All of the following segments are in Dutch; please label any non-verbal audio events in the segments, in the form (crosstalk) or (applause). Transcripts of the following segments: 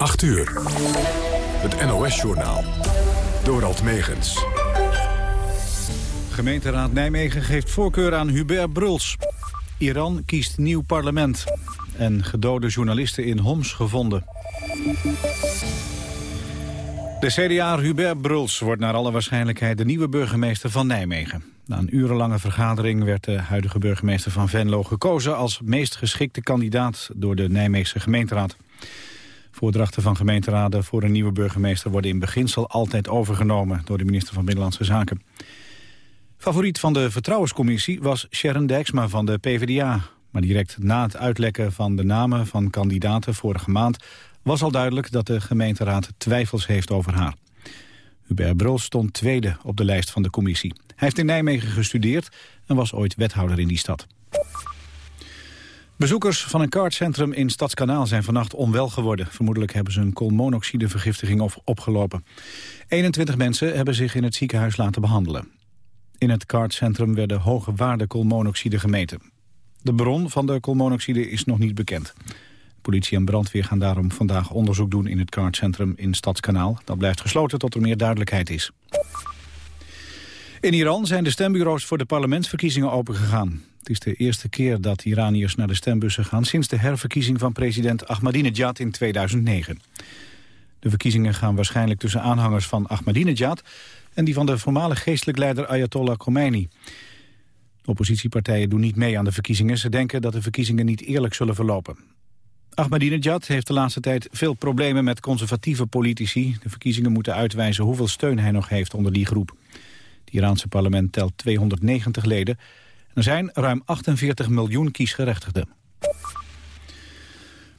8 uur. Het NOS-journaal. Dorald Megens. Gemeenteraad Nijmegen geeft voorkeur aan Hubert Bruls. Iran kiest nieuw parlement. En gedode journalisten in Homs gevonden. De CDA Hubert Bruls wordt naar alle waarschijnlijkheid de nieuwe burgemeester van Nijmegen. Na een urenlange vergadering werd de huidige burgemeester van Venlo gekozen als meest geschikte kandidaat door de Nijmeegse gemeenteraad. Voordrachten van gemeenteraden voor een nieuwe burgemeester worden in beginsel altijd overgenomen door de minister van Binnenlandse Zaken. Favoriet van de Vertrouwenscommissie was Sharon Dijksma van de PvdA. Maar direct na het uitlekken van de namen van kandidaten vorige maand... was al duidelijk dat de gemeenteraad twijfels heeft over haar. Hubert Brul stond tweede op de lijst van de commissie. Hij heeft in Nijmegen gestudeerd en was ooit wethouder in die stad. Bezoekers van een kartcentrum in Stadskanaal zijn vannacht onwel geworden. Vermoedelijk hebben ze een koolmonoxidevergiftiging opgelopen. 21 mensen hebben zich in het ziekenhuis laten behandelen. In het kartcentrum werden hoge waarden koolmonoxide gemeten. De bron van de koolmonoxide is nog niet bekend. Politie en brandweer gaan daarom vandaag onderzoek doen in het kartcentrum in Stadskanaal. Dat blijft gesloten tot er meer duidelijkheid is. In Iran zijn de stembureaus voor de parlementsverkiezingen opengegaan. Het is de eerste keer dat Iraniërs naar de stembussen gaan... sinds de herverkiezing van president Ahmadinejad in 2009. De verkiezingen gaan waarschijnlijk tussen aanhangers van Ahmadinejad... en die van de voormalig geestelijk leider Ayatollah Khomeini. De oppositiepartijen doen niet mee aan de verkiezingen. Ze denken dat de verkiezingen niet eerlijk zullen verlopen. Ahmadinejad heeft de laatste tijd veel problemen met conservatieve politici. De verkiezingen moeten uitwijzen hoeveel steun hij nog heeft onder die groep. Het Iraanse parlement telt 290 leden. Er zijn ruim 48 miljoen kiesgerechtigden.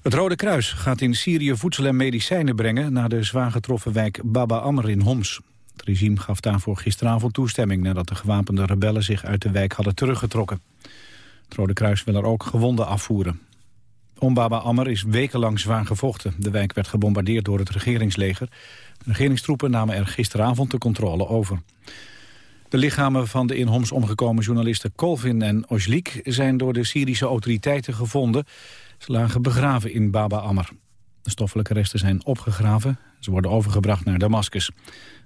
Het Rode Kruis gaat in Syrië voedsel en medicijnen brengen... naar de zwaar getroffen wijk Baba Amr in Homs. Het regime gaf daarvoor gisteravond toestemming... nadat de gewapende rebellen zich uit de wijk hadden teruggetrokken. Het Rode Kruis wil er ook gewonden afvoeren. Om Baba Amr is wekenlang zwaar gevochten. De wijk werd gebombardeerd door het regeringsleger. De regeringstroepen namen er gisteravond de controle over. De lichamen van de in Homs omgekomen journalisten Colvin en Ojlik... zijn door de Syrische autoriteiten gevonden. Ze lagen begraven in Baba Amr. De stoffelijke resten zijn opgegraven. Ze worden overgebracht naar Damascus.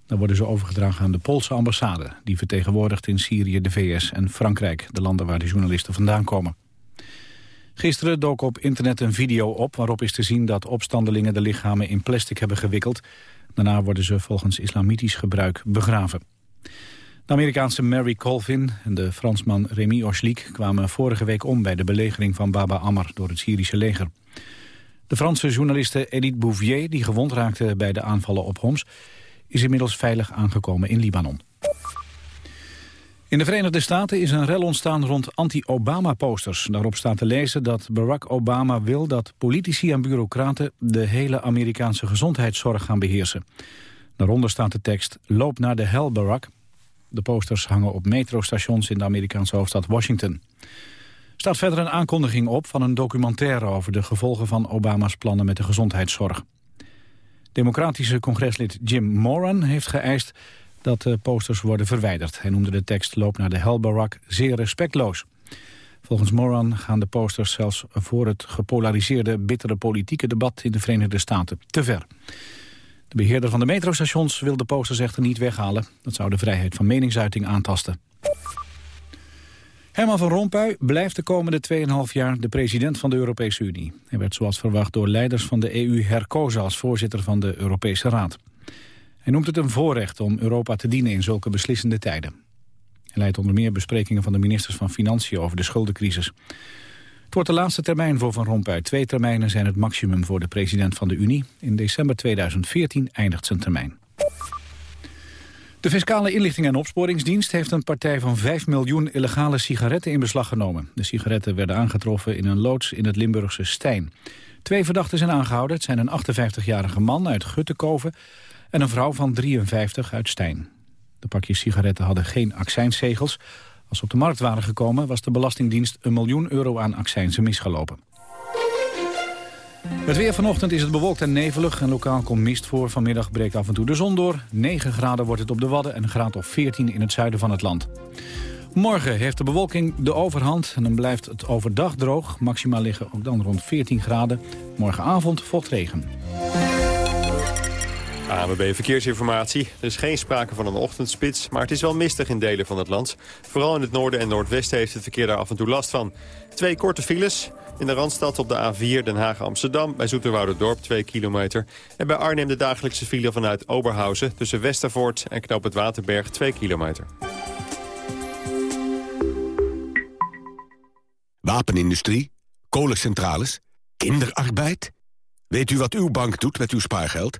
Dan worden ze overgedragen aan de Poolse ambassade... die vertegenwoordigt in Syrië de VS en Frankrijk... de landen waar de journalisten vandaan komen. Gisteren dook op internet een video op waarop is te zien dat opstandelingen de lichamen in plastic hebben gewikkeld. Daarna worden ze volgens islamitisch gebruik begraven. De Amerikaanse Mary Colvin en de Fransman Rémi Ochlik kwamen vorige week om bij de belegering van Baba Ammar door het Syrische leger. De Franse journaliste Edith Bouvier, die gewond raakte bij de aanvallen op Homs, is inmiddels veilig aangekomen in Libanon. In de Verenigde Staten is een rel ontstaan rond anti-Obama-posters. Daarop staat te lezen dat Barack Obama wil dat politici en bureaucraten... de hele Amerikaanse gezondheidszorg gaan beheersen. Daaronder staat de tekst Loop naar de hel, Barack. De posters hangen op metrostations in de Amerikaanse hoofdstad Washington. Er staat verder een aankondiging op van een documentaire... over de gevolgen van Obama's plannen met de gezondheidszorg. Democratische congreslid Jim Moran heeft geëist dat de posters worden verwijderd. Hij noemde de tekst Loop naar de hel Barack zeer respectloos. Volgens Moran gaan de posters zelfs voor het gepolariseerde bittere politieke debat in de Verenigde Staten te ver. De beheerder van de metrostations wil de posters echter niet weghalen. Dat zou de vrijheid van meningsuiting aantasten. Herman van Rompuy blijft de komende 2,5 jaar de president van de Europese Unie. Hij werd zoals verwacht door leiders van de EU herkozen als voorzitter van de Europese Raad. Hij noemt het een voorrecht om Europa te dienen in zulke beslissende tijden. Hij leidt onder meer besprekingen van de ministers van Financiën over de schuldencrisis. Wordt de laatste termijn voor Van Rompuy. Twee termijnen zijn het maximum voor de president van de Unie. In december 2014 eindigt zijn termijn. De Fiscale Inlichting en Opsporingsdienst heeft een partij van 5 miljoen illegale sigaretten in beslag genomen. De sigaretten werden aangetroffen in een loods in het Limburgse Stijn. Twee verdachten zijn aangehouden. Het zijn een 58-jarige man uit Guttekoven en een vrouw van 53 uit Stijn. De pakjes sigaretten hadden geen accijnszegels. Als ze op de markt waren gekomen was de Belastingdienst een miljoen euro aan accijnsen misgelopen. Het weer vanochtend is het bewolkt en nevelig en lokaal komt mist voor. Vanmiddag breekt af en toe de zon door. 9 graden wordt het op de Wadden en een graad of 14 in het zuiden van het land. Morgen heeft de bewolking de overhand en dan blijft het overdag droog. Maximaal liggen ook dan rond 14 graden. Morgenavond volgt regen. ANWB Verkeersinformatie. Er is geen sprake van een ochtendspits, maar het is wel mistig in delen van het land. Vooral in het noorden en noordwesten heeft het verkeer daar af en toe last van. Twee korte files. In de Randstad op de A4 Den Haag-Amsterdam, bij Dorp 2 kilometer. En bij Arnhem de dagelijkse file vanuit Oberhausen... tussen Westervoort en Knoop het Waterberg 2 kilometer. Wapenindustrie, kolencentrales, kinderarbeid. Weet u wat uw bank doet met uw spaargeld?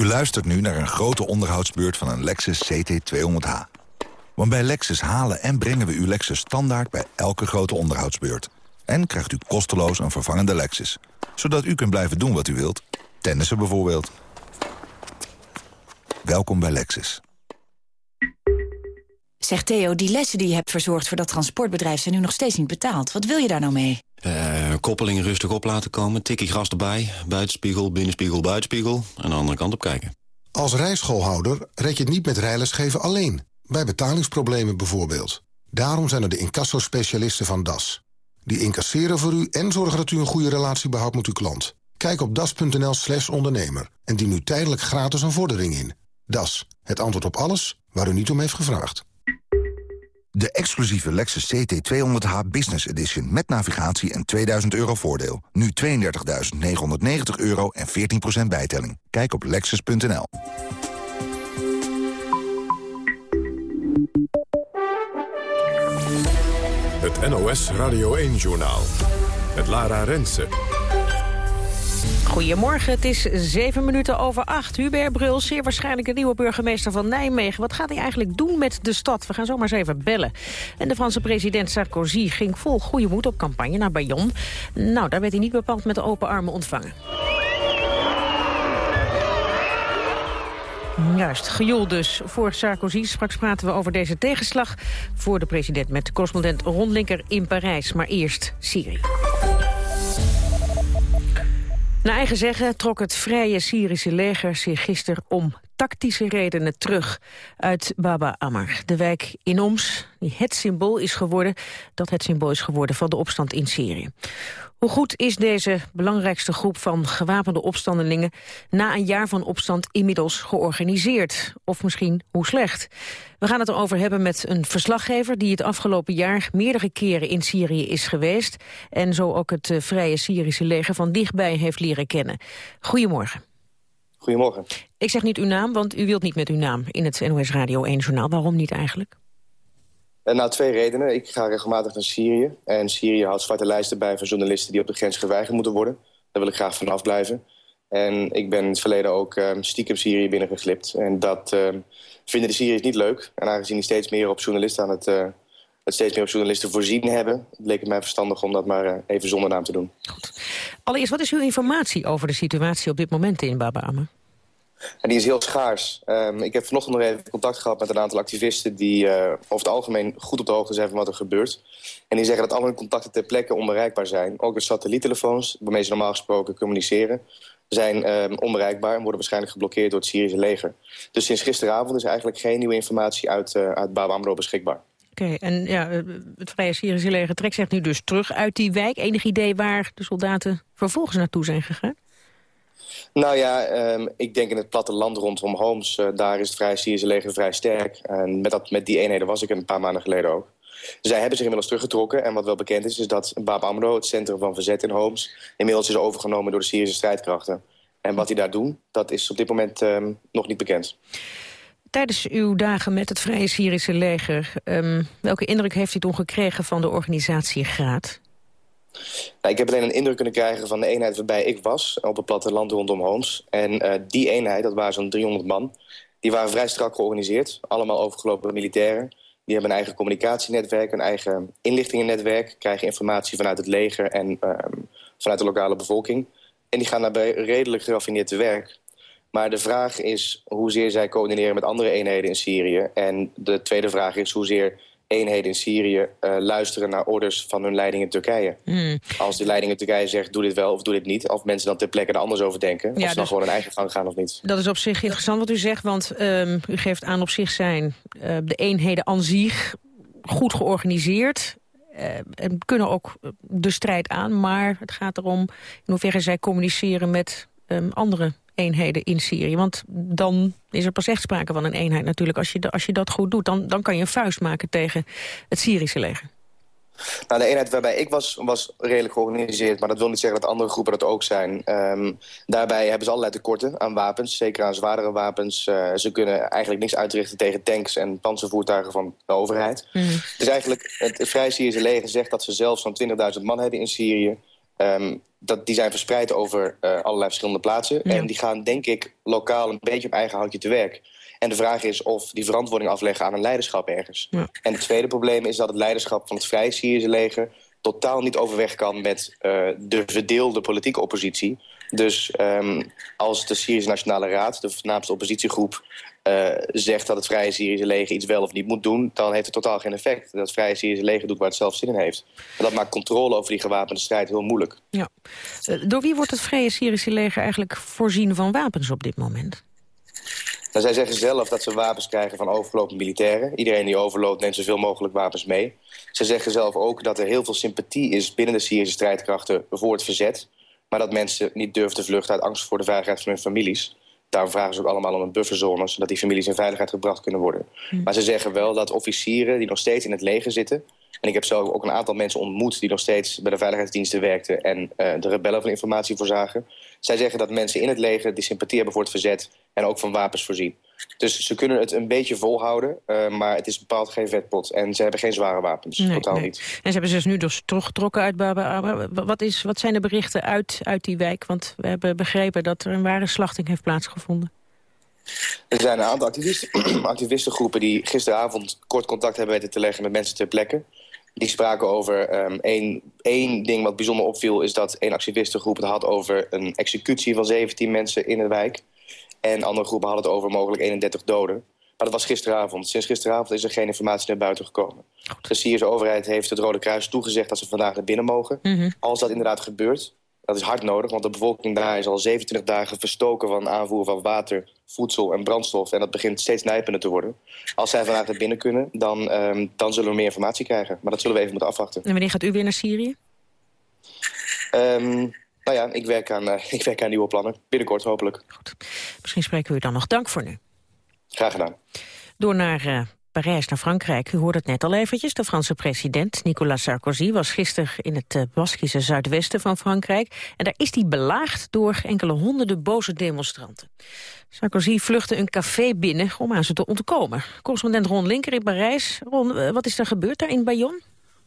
U luistert nu naar een grote onderhoudsbeurt van een Lexus CT200H. Want bij Lexus halen en brengen we uw Lexus standaard bij elke grote onderhoudsbeurt. En krijgt u kosteloos een vervangende Lexus. Zodat u kunt blijven doen wat u wilt. Tennissen bijvoorbeeld. Welkom bij Lexus. Zeg Theo, die lessen die je hebt verzorgd voor dat transportbedrijf... zijn nu nog steeds niet betaald. Wat wil je daar nou mee? Uh, koppelingen rustig op laten komen, tikkie gras erbij... buitenspiegel, binnenspiegel, buitenspiegel... en de andere kant op kijken. Als rijschoolhouder red je het niet met rijlesgeven alleen. Bij betalingsproblemen bijvoorbeeld. Daarom zijn er de incassospecialisten van DAS. Die incasseren voor u en zorgen dat u een goede relatie behoudt met uw klant. Kijk op das.nl slash ondernemer en dien nu tijdelijk gratis een vordering in. Das, het antwoord op alles waar u niet om heeft gevraagd. De exclusieve Lexus CT200h Business Edition met navigatie en 2000 euro voordeel. Nu 32.990 euro en 14% bijtelling. Kijk op lexus.nl. Het NOS Radio 1-journaal. Met Lara Rensen. Goedemorgen, het is zeven minuten over acht. Hubert Brul, zeer waarschijnlijk de nieuwe burgemeester van Nijmegen. Wat gaat hij eigenlijk doen met de stad? We gaan zomaar eens even bellen. En de Franse president Sarkozy ging vol goede moed op campagne naar Bayonne. Nou, daar werd hij niet bepaald met open armen ontvangen. Juist, gejoel dus voor Sarkozy. Straks praten we over deze tegenslag voor de president... met correspondent Ron Linker in Parijs. Maar eerst Syrië. Naar eigen zeggen trok het Vrije Syrische leger zich gisteren om tactische redenen terug uit Baba Ammar. De wijk in Oms, die het symbool is geworden, dat het symbool is geworden van de opstand in Syrië. Hoe goed is deze belangrijkste groep van gewapende opstandelingen... na een jaar van opstand inmiddels georganiseerd? Of misschien hoe slecht? We gaan het erover hebben met een verslaggever... die het afgelopen jaar meerdere keren in Syrië is geweest... en zo ook het eh, Vrije Syrische leger van dichtbij heeft leren kennen. Goedemorgen. Goedemorgen. Ik zeg niet uw naam, want u wilt niet met uw naam in het NOS Radio 1-journaal. Waarom niet eigenlijk? Uh, nou, twee redenen. Ik ga regelmatig naar Syrië. En Syrië houdt zwarte lijsten bij van journalisten die op de grens geweigerd moeten worden. Daar wil ik graag vanaf blijven. En ik ben in het verleden ook uh, stiekem Syrië binnengeglipt. En dat uh, vinden de Syriërs niet leuk. En aangezien die steeds meer op journalisten aan het, uh, het steeds meer op journalisten voorzien hebben... bleek het mij verstandig om dat maar even zonder naam te doen. Goed. Allereerst, wat is uw informatie over de situatie op dit moment in Baba Amme? En die is heel schaars. Um, ik heb vanochtend nog even contact gehad met een aantal activisten... die uh, over het algemeen goed op de hoogte zijn van wat er gebeurt. En die zeggen dat al hun contacten ter plekke onbereikbaar zijn. Ook de satelliettelefoons, waarmee ze normaal gesproken communiceren... zijn um, onbereikbaar en worden waarschijnlijk geblokkeerd door het Syrische leger. Dus sinds gisteravond is eigenlijk geen nieuwe informatie uit, uh, uit beschikbaar. Oké, en ja, het Vrije Syrische leger trekt zich nu dus terug uit die wijk. Enig idee waar de soldaten vervolgens naartoe zijn gegaan? Nou ja, um, ik denk in het platteland rondom Homs. Uh, daar is het Vrije Syrische leger vrij sterk. En met, dat, met die eenheden was ik een paar maanden geleden ook. Zij hebben zich inmiddels teruggetrokken. En wat wel bekend is, is dat Bab Amro, het centrum van verzet in Homs... inmiddels is overgenomen door de Syrische strijdkrachten. En wat die daar doen, dat is op dit moment um, nog niet bekend. Tijdens uw dagen met het Vrije Syrische leger... Um, welke indruk heeft u toen gekregen van de organisatiegraad? Nou, ik heb alleen een indruk kunnen krijgen van de eenheid waarbij ik was... op het platteland rondom Homs. En uh, die eenheid, dat waren zo'n 300 man... die waren vrij strak georganiseerd. Allemaal overgelopen militairen. Die hebben een eigen communicatienetwerk, een eigen inlichtingennetwerk... krijgen informatie vanuit het leger en uh, vanuit de lokale bevolking. En die gaan daarbij redelijk geraffineerd te werk. Maar de vraag is hoezeer zij coördineren met andere eenheden in Syrië. En de tweede vraag is hoezeer eenheden in Syrië uh, luisteren naar orders van hun leiding in Turkije. Mm. Als de leiding in Turkije zegt doe dit wel of doe dit niet... of mensen dan ter plekke er anders over denken... Ja, of ze dan dus gewoon hun eigen gang gaan of niet. Dat is op zich interessant wat u zegt, want um, u geeft aan op zich zijn uh, de eenheden aan zich goed georganiseerd... Uh, en kunnen ook de strijd aan, maar het gaat erom in hoeverre zij communiceren met um, andere eenheden in Syrië. Want dan is er pas echt sprake van een eenheid natuurlijk. Als je, als je dat goed doet, dan, dan kan je een vuist maken tegen het Syrische leger. Nou, de eenheid waarbij ik was, was redelijk georganiseerd. Maar dat wil niet zeggen dat andere groepen dat ook zijn. Um, daarbij hebben ze allerlei tekorten aan wapens. Zeker aan zwaardere wapens. Uh, ze kunnen eigenlijk niks uitrichten tegen tanks en panzervoertuigen van de overheid. Mm. Dus eigenlijk, het, het Vrij Syrische leger zegt dat ze zelfs zo'n 20.000 man hebben in Syrië. Um, dat, die zijn verspreid over uh, allerlei verschillende plaatsen. En die gaan, denk ik, lokaal een beetje op eigen houtje te werk. En de vraag is of die verantwoording afleggen aan een leiderschap ergens. Ja. En het tweede probleem is dat het leiderschap van het Vrije Syrische leger... totaal niet overweg kan met uh, de verdeelde politieke oppositie. Dus um, als de Syrische Nationale Raad, de voornaamste oppositiegroep... Uh, zegt dat het Vrije Syrische leger iets wel of niet moet doen... dan heeft het totaal geen effect. Dat het Vrije Syrische leger doet waar het zelf zin in heeft. En dat maakt controle over die gewapende strijd heel moeilijk. Ja. Uh, door wie wordt het Vrije Syrische leger eigenlijk voorzien van wapens op dit moment? Nou, zij zeggen zelf dat ze wapens krijgen van overgelopen militairen. Iedereen die overloopt neemt zoveel mogelijk wapens mee. Ze zeggen zelf ook dat er heel veel sympathie is binnen de Syrische strijdkrachten voor het verzet. Maar dat mensen niet durven te vluchten uit angst voor de veiligheid van hun families. Daarom vragen ze ook allemaal om een bufferzone... zodat die families in veiligheid gebracht kunnen worden. Hm. Maar ze zeggen wel dat officieren die nog steeds in het leger zitten... en ik heb zo ook een aantal mensen ontmoet... die nog steeds bij de veiligheidsdiensten werkten... en uh, de rebellen van informatie voorzagen. Zij zeggen dat mensen in het leger die sympathie hebben voor het verzet... en ook van wapens voorzien. Dus ze kunnen het een beetje volhouden, uh, maar het is bepaald geen vetpot. En ze hebben geen zware wapens, nee, totaal nee. niet. En ze hebben zich dus nu dus teruggetrokken uit Baba. Wat, is, wat zijn de berichten uit, uit die wijk? Want we hebben begrepen dat er een ware slachting heeft plaatsgevonden. Er zijn een aantal activisten, (clears throat) activistengroepen die gisteravond kort contact hebben weten te leggen met mensen ter plekke. Die spraken over um, één, één ding wat bijzonder opviel... is dat één activistengroep het had over een executie van 17 mensen in de wijk. En andere groepen hadden het over mogelijk 31 doden. Maar dat was gisteravond. Sinds gisteravond is er geen informatie naar buiten gekomen. De Syrische overheid heeft het Rode Kruis toegezegd dat ze vandaag naar binnen mogen. Mm -hmm. Als dat inderdaad gebeurt, dat is hard nodig. Want de bevolking daar is al 27 dagen verstoken van aanvoer van water, voedsel en brandstof. En dat begint steeds nijpender te worden. Als zij vandaag naar binnen kunnen, dan, um, dan zullen we meer informatie krijgen. Maar dat zullen we even moeten afwachten. En wanneer gaat u weer naar Syrië? Um, nou ja, ik werk, aan, uh, (laughs) ik werk aan nieuwe plannen. Binnenkort hopelijk. Goed. Misschien spreken we u dan nog. Dank voor nu. Graag gedaan. Door naar uh, Parijs, naar Frankrijk. U hoorde het net al eventjes. De Franse president Nicolas Sarkozy was gisteren in het uh, Baskische zuidwesten van Frankrijk. En daar is hij belaagd door enkele honderden boze demonstranten. Sarkozy vluchtte een café binnen om aan ze te ontkomen. Correspondent Ron Linker in Parijs. Ron, wat is er gebeurd daar in Bayonne?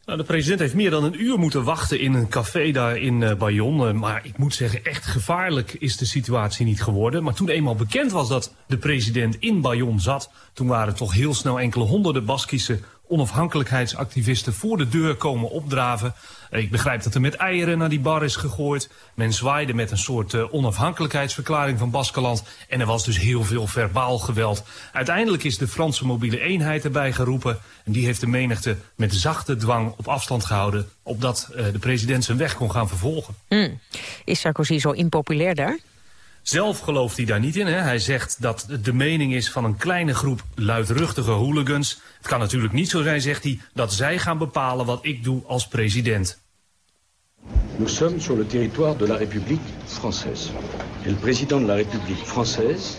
Nou, de president heeft meer dan een uur moeten wachten in een café daar in uh, Bayonne. Maar ik moet zeggen, echt gevaarlijk is de situatie niet geworden. Maar toen eenmaal bekend was dat de president in Bayonne zat... toen waren toch heel snel enkele honderden Baskische onafhankelijkheidsactivisten voor de deur komen opdraven. Ik begrijp dat er met eieren naar die bar is gegooid. Men zwaaide met een soort uh, onafhankelijkheidsverklaring van Baskeland. En er was dus heel veel verbaal geweld. Uiteindelijk is de Franse mobiele eenheid erbij geroepen. En die heeft de menigte met zachte dwang op afstand gehouden... opdat uh, de president zijn weg kon gaan vervolgen. Mm. Is Sarkozy zo impopulair daar? Zelf gelooft hij daar niet in. Hè. Hij zegt dat het de mening is van een kleine groep luidruchtige hooligans. Het kan natuurlijk niet zo zijn, zegt hij, dat zij gaan bepalen wat ik doe als president. Nous sommes sur le territoire de la République française. Et le président de la République française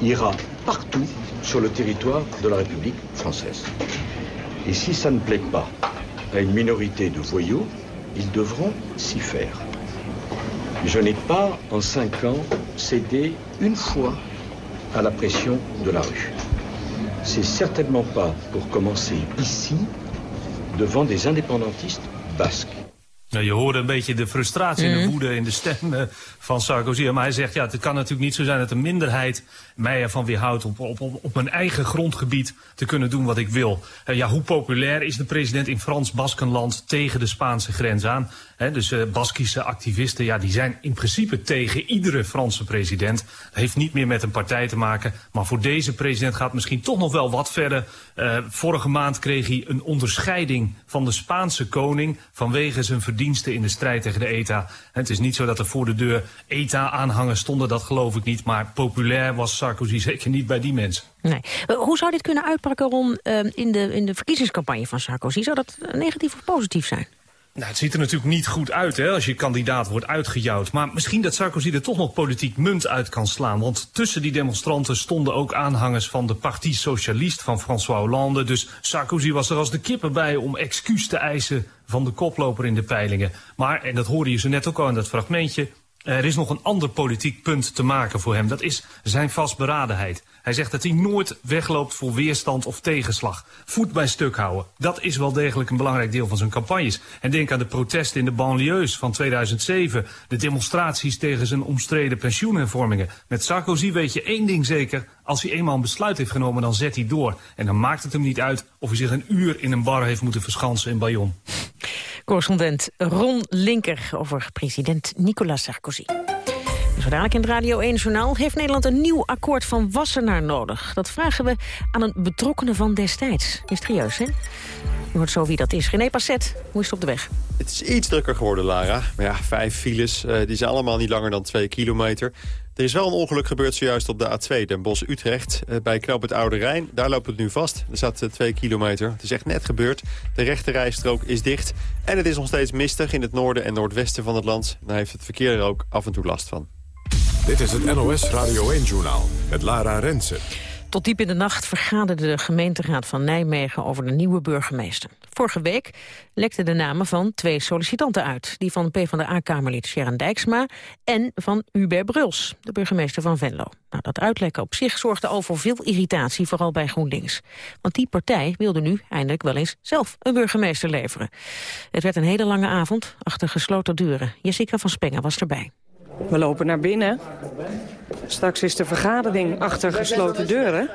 ira partout sur le territoire de la République française. Et si ça ne plaît pas à une minorité de voyous, ils devront s'y faire. Je n'ai pas, en cinq ans, cédé une fois à la pression de la rue. C'est certainement pas pour commencer ici, devant des indépendantistes basques. Nou, je hoorde een beetje de frustratie en de woede in de stem uh, van Sarkozy. Maar hij zegt, ja, het kan natuurlijk niet zo zijn dat een minderheid mij ervan weerhoudt op, op, op, op mijn eigen grondgebied te kunnen doen wat ik wil. Uh, ja, hoe populair is de president in Frans-Baskenland tegen de Spaanse grens aan? Dus uh, Baskische activisten, ja, die zijn in principe tegen iedere Franse president. Dat heeft niet meer met een partij te maken. Maar voor deze president gaat misschien toch nog wel wat verder. Uh, vorige maand kreeg hij een onderscheiding van de Spaanse koning... vanwege zijn verdiensten in de strijd tegen de ETA. Het is niet zo dat er voor de deur ETA-aanhangers stonden, dat geloof ik niet. Maar populair was Sarkozy zeker niet bij die mensen. Nee. Hoe zou dit kunnen uitpakken, Ron, in, de, in de verkiezingscampagne van Sarkozy? Zou dat negatief of positief zijn? Nou, het ziet er natuurlijk niet goed uit hè, als je kandidaat wordt uitgejouwd. Maar misschien dat Sarkozy er toch nog politiek munt uit kan slaan. Want tussen die demonstranten stonden ook aanhangers van de Parti Socialiste van François Hollande. Dus Sarkozy was er als de kippen bij om excuus te eisen van de koploper in de peilingen. Maar, en dat hoorde je zo net ook al in dat fragmentje... Er is nog een ander politiek punt te maken voor hem. Dat is zijn vastberadenheid. Hij zegt dat hij nooit wegloopt voor weerstand of tegenslag. Voet bij stuk houden. Dat is wel degelijk een belangrijk deel van zijn campagnes. En denk aan de protesten in de banlieues van 2007. De demonstraties tegen zijn omstreden pensioenhervormingen. Met Sarkozy weet je één ding zeker. Als hij eenmaal een besluit heeft genomen, dan zet hij door. En dan maakt het hem niet uit of hij zich een uur in een bar heeft moeten verschansen in Bayonne. Correspondent Ron Linker over president Nicolas Sarkozy. Zo dadelijk in het Radio 1-journaal heeft Nederland een nieuw akkoord van Wassenaar nodig. Dat vragen we aan een betrokkenen van destijds. Mysterieus, hè? Je hoort zo wie dat is. René Passet, hoe is het op de weg? Het is iets drukker geworden, Lara. Maar ja, vijf files, uh, die zijn allemaal niet langer dan twee kilometer. Er is wel een ongeluk gebeurd zojuist op de A2, Den Bosch-Utrecht. Uh, bij Knoop het Oude Rijn, daar loopt het nu vast. Er staat uh, twee kilometer. Het is echt net gebeurd. De rechte rijstrook is dicht. En het is nog steeds mistig in het noorden en noordwesten van het land. Daar heeft het verkeer er ook af en toe last van. Dit is het NOS Radio 1-journaal met Lara Rensen. Tot diep in de nacht vergaderde de gemeenteraad van Nijmegen over de nieuwe burgemeester. Vorige week lekten de namen van twee sollicitanten uit. Die van PvdA-kamerlid Sharon Dijksma en van Hubert Bruls, de burgemeester van Venlo. Nou, dat uitlekken op zich zorgde al voor veel irritatie, vooral bij GroenLinks. Want die partij wilde nu eindelijk wel eens zelf een burgemeester leveren. Het werd een hele lange avond, achter gesloten deuren. Jessica van Spengen was erbij. We lopen naar binnen. Straks is de vergadering achter gesloten deuren.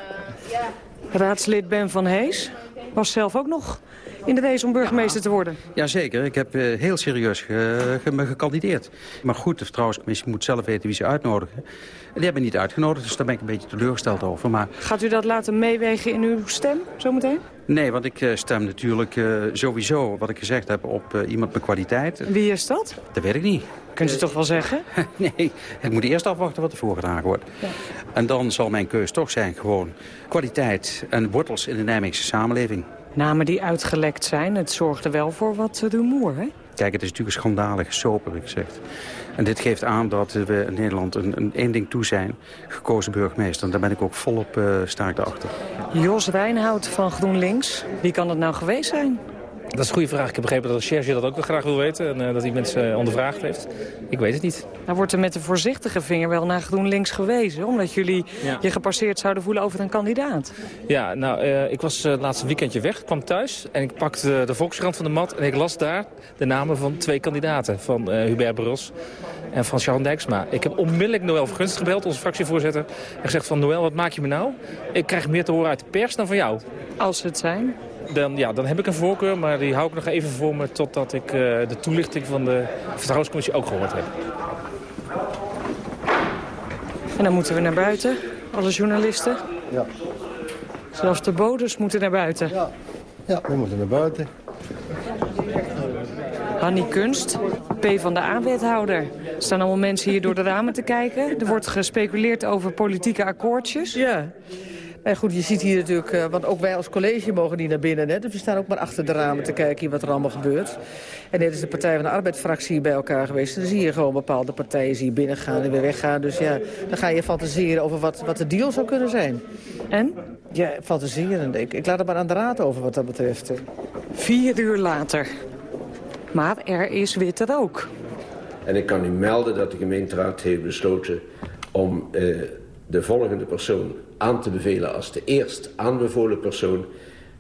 Raadslid Ben van Hees was zelf ook nog in de race om burgemeester te worden. Jazeker, ik heb uh, heel serieus ge, ge, me gekandideerd. Maar goed, de vertrouwenscommissie moet zelf weten wie ze uitnodigen. En die hebben niet uitgenodigd, dus daar ben ik een beetje teleurgesteld over. Maar... Gaat u dat laten meewegen in uw stem zometeen? Nee, want ik uh, stem natuurlijk uh, sowieso, wat ik gezegd heb, op iemand met kwaliteit. Wie is dat? Dat weet ik niet. Kunt u toch wel zeggen? (laughs) nee, ik moet eerst afwachten wat er voorgedragen wordt. Ja. En dan zal mijn keus toch zijn gewoon kwaliteit en wortels in de Nijmeegse samenleving. Namen die uitgelekt zijn, het zorgde wel voor wat rumoer, hè? Kijk, het is natuurlijk schandalig, soperig gezegd. En dit geeft aan dat we in Nederland een, een één ding toe zijn, gekozen burgemeester. En daar ben ik ook volop uh, sta ik achter. Jos Wijnhout van GroenLinks, wie kan het nou geweest zijn? Dat is een goede vraag. Ik heb begrepen dat de recherche dat ook wel graag wil weten. En uh, dat hij mensen uh, ondervraagd heeft. Ik weet het niet. Nou wordt er met een voorzichtige vinger wel naar GroenLinks gewezen. Omdat jullie ja. je gepasseerd zouden voelen over een kandidaat. Ja, nou, uh, ik was het laatste weekendje weg. Ik kwam thuis en ik pakte de Volkskrant van de mat. En ik las daar de namen van twee kandidaten. Van Hubert Bros en van Sharon Dijksma. Ik heb onmiddellijk Noël Vergunst gebeld, onze fractievoorzitter. En gezegd van Noël, wat maak je me nou? Ik krijg meer te horen uit de pers dan van jou. Als het zijn? Dan, ja, dan heb ik een voorkeur, maar die hou ik nog even voor me... totdat ik uh, de toelichting van de Vertrouwenscommissie ook gehoord heb. En dan moeten we naar buiten, alle journalisten. Ja. Zelfs de bodes moeten naar buiten. Ja, ja we moeten naar buiten. Hanny Kunst, P van de A-wethouder. Er staan allemaal mensen hier door de ramen te kijken. Er wordt gespeculeerd over politieke akkoordjes. Ja. En goed, je ziet hier natuurlijk, uh, want ook wij als college mogen niet naar binnen. Hè, dus we staan ook maar achter de ramen te kijken wat er allemaal gebeurt. En net is de Partij van de Arbeid-fractie bij elkaar geweest. En dan zie je gewoon bepaalde partijen zie je binnengaan en weer weggaan. Dus ja, dan ga je fantaseren over wat, wat de deal zou kunnen zijn. En? Ja, fantaseren. Ik, ik laat het maar aan de raad over wat dat betreft. Vier uur later. Maar er is witte rook. En ik kan u melden dat de gemeenteraad heeft besloten om uh, de volgende persoon aan te bevelen als de eerst aanbevolen persoon.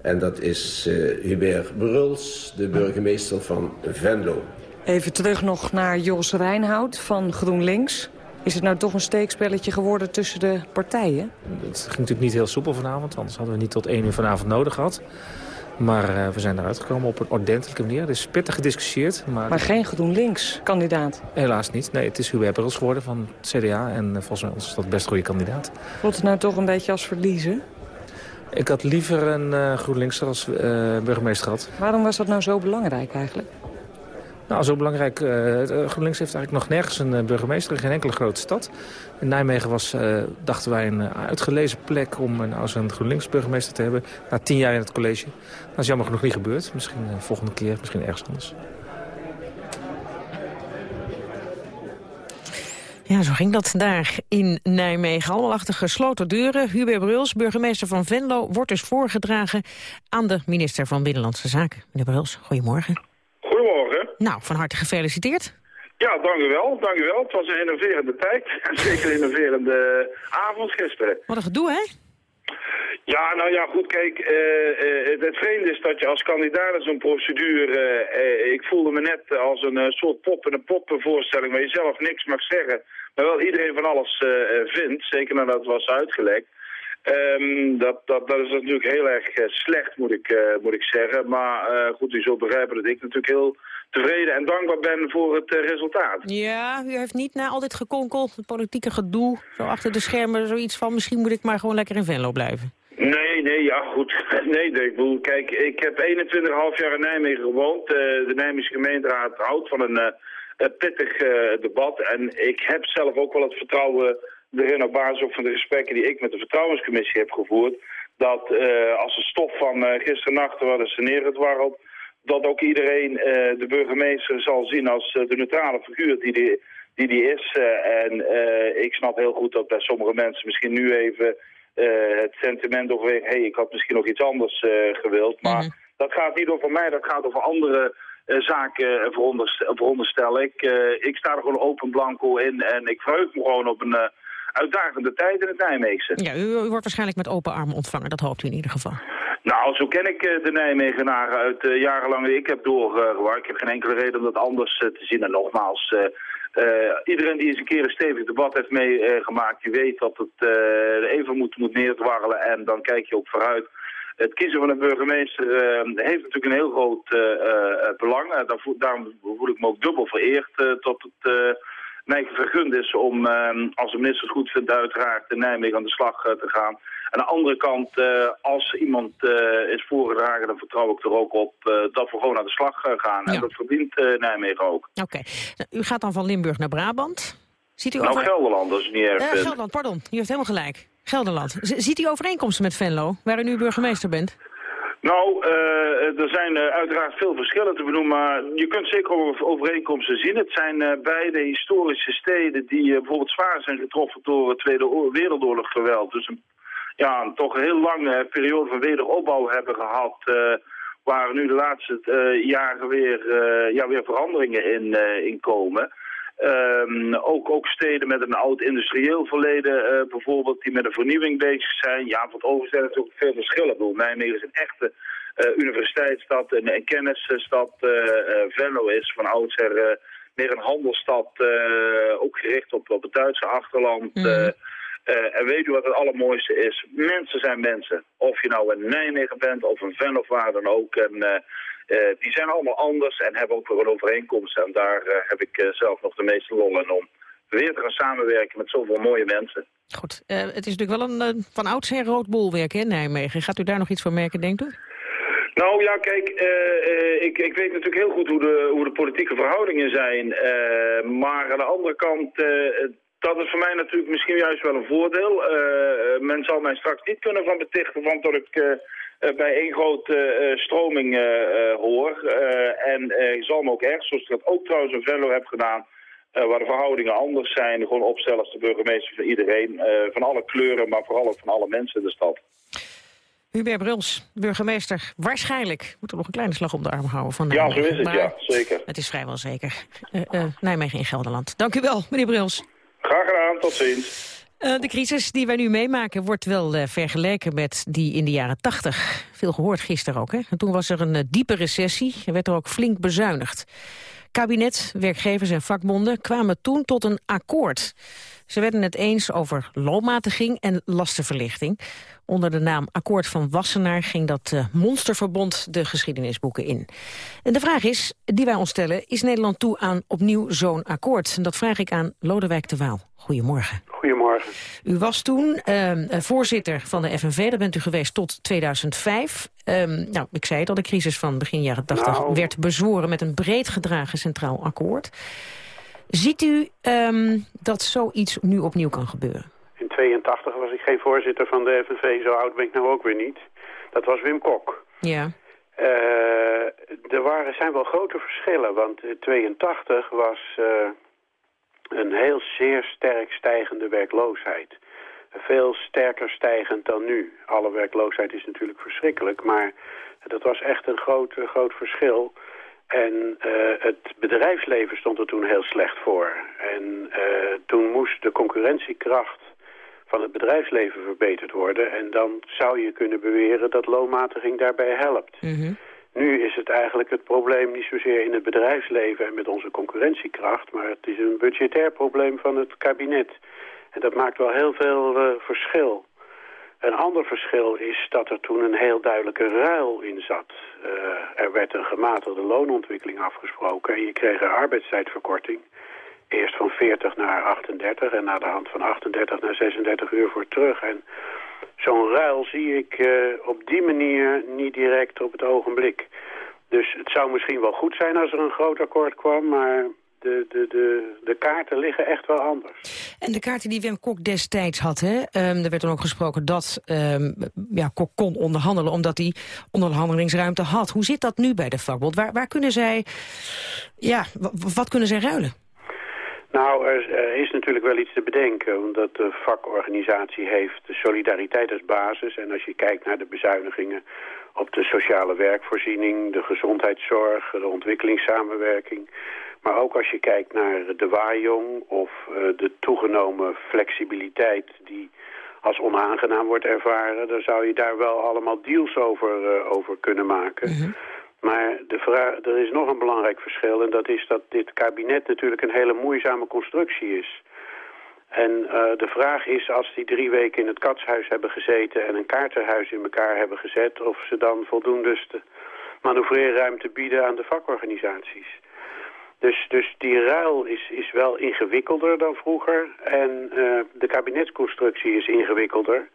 En dat is uh, Hubert Bruls, de burgemeester van Venlo. Even terug nog naar Jos Rijnhout van GroenLinks. Is het nou toch een steekspelletje geworden tussen de partijen? Het ging natuurlijk niet heel soepel vanavond, anders hadden we niet tot één uur vanavond nodig gehad. Maar uh, we zijn eruit gekomen op een ordentelijke manier. Er is pittig gediscussieerd. Maar, maar geen GroenLinks-kandidaat? Helaas niet. Nee, het is Hubert Bruls geworden van het CDA. En uh, volgens mij is dat best een goede kandidaat. Voelt het nou toch een beetje als verliezen? Ik had liever een uh, GroenLinks als burgemeester gehad. Waarom was dat nou zo belangrijk eigenlijk? Nou, zo belangrijk. Uh, GroenLinks heeft eigenlijk nog nergens een uh, burgemeester in geen enkele grote stad. In Nijmegen was, dachten wij, een uitgelezen plek om nou eens een GroenLinks burgemeester te hebben. Na tien jaar in het college. Dat is jammer genoeg niet gebeurd. Misschien volgende keer, misschien ergens anders. Ja, zo ging dat daar in Nijmegen. Allemaal achter gesloten deuren. Hubert Bruls, burgemeester van Venlo, wordt dus voorgedragen aan de minister van Binnenlandse Zaken. Meneer Bruls, goedemorgen. Nou, van harte gefeliciteerd. Ja, dank u wel. Dank u wel. Het was een innoverende tijd. (laughs) Zeker een innoverende avond gisteren. Wat een gedoe, hè? Ja, nou ja, goed, kijk, uh, uh, het vreemde is dat je als kandidaat in zo'n procedure, uh, ik voelde me net als een soort pop in een poppenvoorstelling waar je zelf niks mag zeggen, maar wel iedereen van alles vindt, zeker nadat het was uitgelekt. Um, dat, dat, dat is natuurlijk heel erg slecht, moet ik, moet ik zeggen. Maar goed, u zult begrijpen dat ik natuurlijk heel tevreden en dankbaar ben voor het resultaat. Ja, u heeft niet na al dit gekonkel, het politieke gedoe, zo achter de schermen, zoiets van misschien moet ik maar gewoon lekker in Venlo blijven. Nee, nee, ja goed. (laughs) Nee, ik bedoel, kijk, ik heb 21,5 jaar in Nijmegen gewoond. Uh, de Nijmeegse gemeenteraad houdt van een uh, pittig uh, debat. En ik heb zelf ook wel het vertrouwen erin op basis ook van de gesprekken die ik met de vertrouwenscommissie heb gevoerd. Dat als de stof van gisternacht wat is neergedwarreld, dat ook iedereen de burgemeester zal zien als de neutrale figuur die die, die, die is. en ik snap heel goed dat bij sommige mensen misschien nu even het sentiment overweegt, hé, hey, ik had misschien nog iets anders gewild. Maar mm -hmm. dat gaat niet over mij, dat gaat over andere zaken veronderstellen. Ik, ik sta er gewoon open blanco in en ik verheug me gewoon op een uitdagende tijd in het Nijmeegse. Ja, u, u, wordt waarschijnlijk met open armen ontvangen, dat hoopt u in ieder geval. Nou, zo ken ik de Nijmegenaren uit jarenlang die ik heb doorgewerkt. Ik heb geen enkele reden om dat anders te zien. En nogmaals... Iedereen die eens een keer een stevig debat heeft meegemaakt, die weet dat het even moet, moet neerdwarrelen en dan kijk je ook vooruit. Het kiezen van een burgemeester heeft natuurlijk een heel groot belang. Daar daarom voel ik me ook dubbel vereerd tot het mij vergund is om, als de minister het goed vindt, uiteraard in Nijmegen aan de slag te gaan. Aan de andere kant, uh, als iemand uh, is voorgedragen, dan vertrouw ik er ook op uh, dat we gewoon aan de slag gaan. Ja. En dat verdient Nijmegen ook. Oké. Okay. U gaat dan van Limburg naar Brabant. Ziet u nou, over... Gelderland, dat is niet erg. Gelderland, pardon. U heeft helemaal gelijk. Gelderland. Z ziet u overeenkomsten met Venlo, waar u nu burgemeester bent? Nou, uh, er zijn uh, uiteraard veel verschillen te benoemen, maar je kunt zeker overeenkomsten zien. Het zijn uh, beide historische steden die bijvoorbeeld zwaar zijn getroffen door het Tweede Wereldoorlog geweld. Dus een ja, toch een heel lange periode van wederopbouw hebben gehad... Uh, waar nu de laatste uh, jaren weer, uh, ja, weer veranderingen in, in komen. Um, ook, ook steden met een oud industrieel verleden bijvoorbeeld... die met een vernieuwing bezig zijn. Ja, wat overigens zijn natuurlijk veel verschillen. Ik bedoel, Nijmegen is een echte universiteitsstad, een, een kennisstad. Venlo is van oudsher meer een handelsstad, ook gericht op, op het Duitse achterland... Mm. Uh, en weet u wat het allermooiste is? Mensen zijn mensen. Of je nou een Nijmegen bent of een Venlo of waar dan ook. En, uh, uh, die zijn allemaal anders en hebben ook weer een overeenkomst. En daar heb ik zelf nog de meeste lol in om weer te gaan samenwerken met zoveel mooie mensen. Goed, het is natuurlijk wel een van oudsher rood bolwerk in Nijmegen. Gaat u daar nog iets van merken, denkt u? Nou ja, kijk, ik, ik, weet natuurlijk heel goed hoe de, hoe de politieke verhoudingen zijn. maar aan de andere kant dat is voor mij natuurlijk misschien juist wel een voordeel. Uh, men zal mij straks niet kunnen van betichten van dat ik uh, bij één grote stroming hoor. en je zal me ook ergens, zoals ik dat ook trouwens in Venlo heb gedaan... waar de verhoudingen anders zijn, gewoon opstellen als de burgemeester van iedereen. van alle kleuren, maar vooral ook van alle mensen in de stad. Hubert Bruls, burgemeester, waarschijnlijk. Moet er nog een kleine slag om de arm houden van Nijmegen. Ja, zo is het, ja, zeker. Het is vrijwel zeker. Nijmegen in Gelderland. Dank u wel, meneer Bruls. Graag gedaan, tot ziens. Uh, de crisis die wij nu meemaken wordt wel uh, vergeleken met die in de jaren 80. Veel gehoord gisteren ook. Hè? En toen was er een uh, diepe recessie en werd er ook flink bezuinigd. kabinet, werkgevers en vakbonden kwamen toen tot een akkoord. Ze werden het eens over loonmatiging en lastenverlichting. Onder de naam Akkoord van Wassenaar ging dat uh, monsterverbond de geschiedenisboeken in. En de vraag is, die wij ons stellen, is Nederland toe aan opnieuw zo'n akkoord? En dat vraag ik aan Lodewijk de Waal. Goedemorgen. Goedemorgen. U was toen uh, voorzitter van de FNV, daar bent u geweest tot 2005. Um, nou, ik zei het al, de crisis van begin jaren 80 nou. werd bezworen met een breed gedragen centraal akkoord. Ziet u um, dat zoiets nu opnieuw kan gebeuren? In 82 was ik geen voorzitter van de FNV, zo oud ben ik nou ook weer niet. Dat was Wim Kok. Ja. Uh, er waren, zijn wel grote verschillen, want in 82 was uh, een heel zeer sterk stijgende werkloosheid. Veel sterker stijgend dan nu. Alle werkloosheid is natuurlijk verschrikkelijk, maar dat was echt een groot, groot verschil. En uh, het bedrijfsleven stond er toen heel slecht voor. En toen moest de concurrentiekracht van het bedrijfsleven verbeterd worden. En dan zou je kunnen beweren dat loonmatiging daarbij helpt. Mm -hmm. Nu is het eigenlijk het probleem niet zozeer in het bedrijfsleven en met onze concurrentiekracht... maar het is een budgetair probleem van het kabinet. En dat maakt wel heel veel uh, verschil. Een ander verschil is dat er toen een heel duidelijke ruil in zat. Uh, er werd een gematigde loonontwikkeling afgesproken en je kreeg een arbeidstijdverkorting. Eerst van 40 naar 38 en na de hand van 38 naar 36 uur voor terug. En zo'n ruil zie ik uh, op die manier niet direct op het ogenblik. Dus het zou misschien wel goed zijn als er een groot akkoord kwam, maar de, de, de, de kaarten liggen echt wel anders. En de kaarten die Wim Kok destijds had, hè? Um, er werd dan ook gesproken dat um, ja, Kok kon onderhandelen... omdat hij onderhandelingsruimte had. Hoe zit dat nu bij de vakbond? Waar, waar kunnen zij, ja, wat kunnen zij ruilen? Nou, er, is natuurlijk wel iets te bedenken, omdat de vakorganisatie heeft de solidariteit als basis. En als je kijkt naar de bezuinigingen op de sociale werkvoorziening, de gezondheidszorg, de ontwikkelingssamenwerking... Maar ook als je kijkt naar de waaijong of uh, de toegenomen flexibiliteit die als onaangenaam wordt ervaren, dan zou je daar wel allemaal deals over, uh, over kunnen maken. -hmm. Maar de vraag, er is nog een belangrijk verschil en dat is dat dit kabinet natuurlijk een hele moeizame constructie is. En uh, de vraag is, als die drie weken in het katshuis hebben gezeten en een kaartenhuis in elkaar hebben gezet, of ze dan voldoende manoeuvreerruimte bieden aan de vakorganisaties. Dus, dus die ruil is, is wel ingewikkelder dan vroeger. En uh, de kabinetsconstructie is ingewikkelder.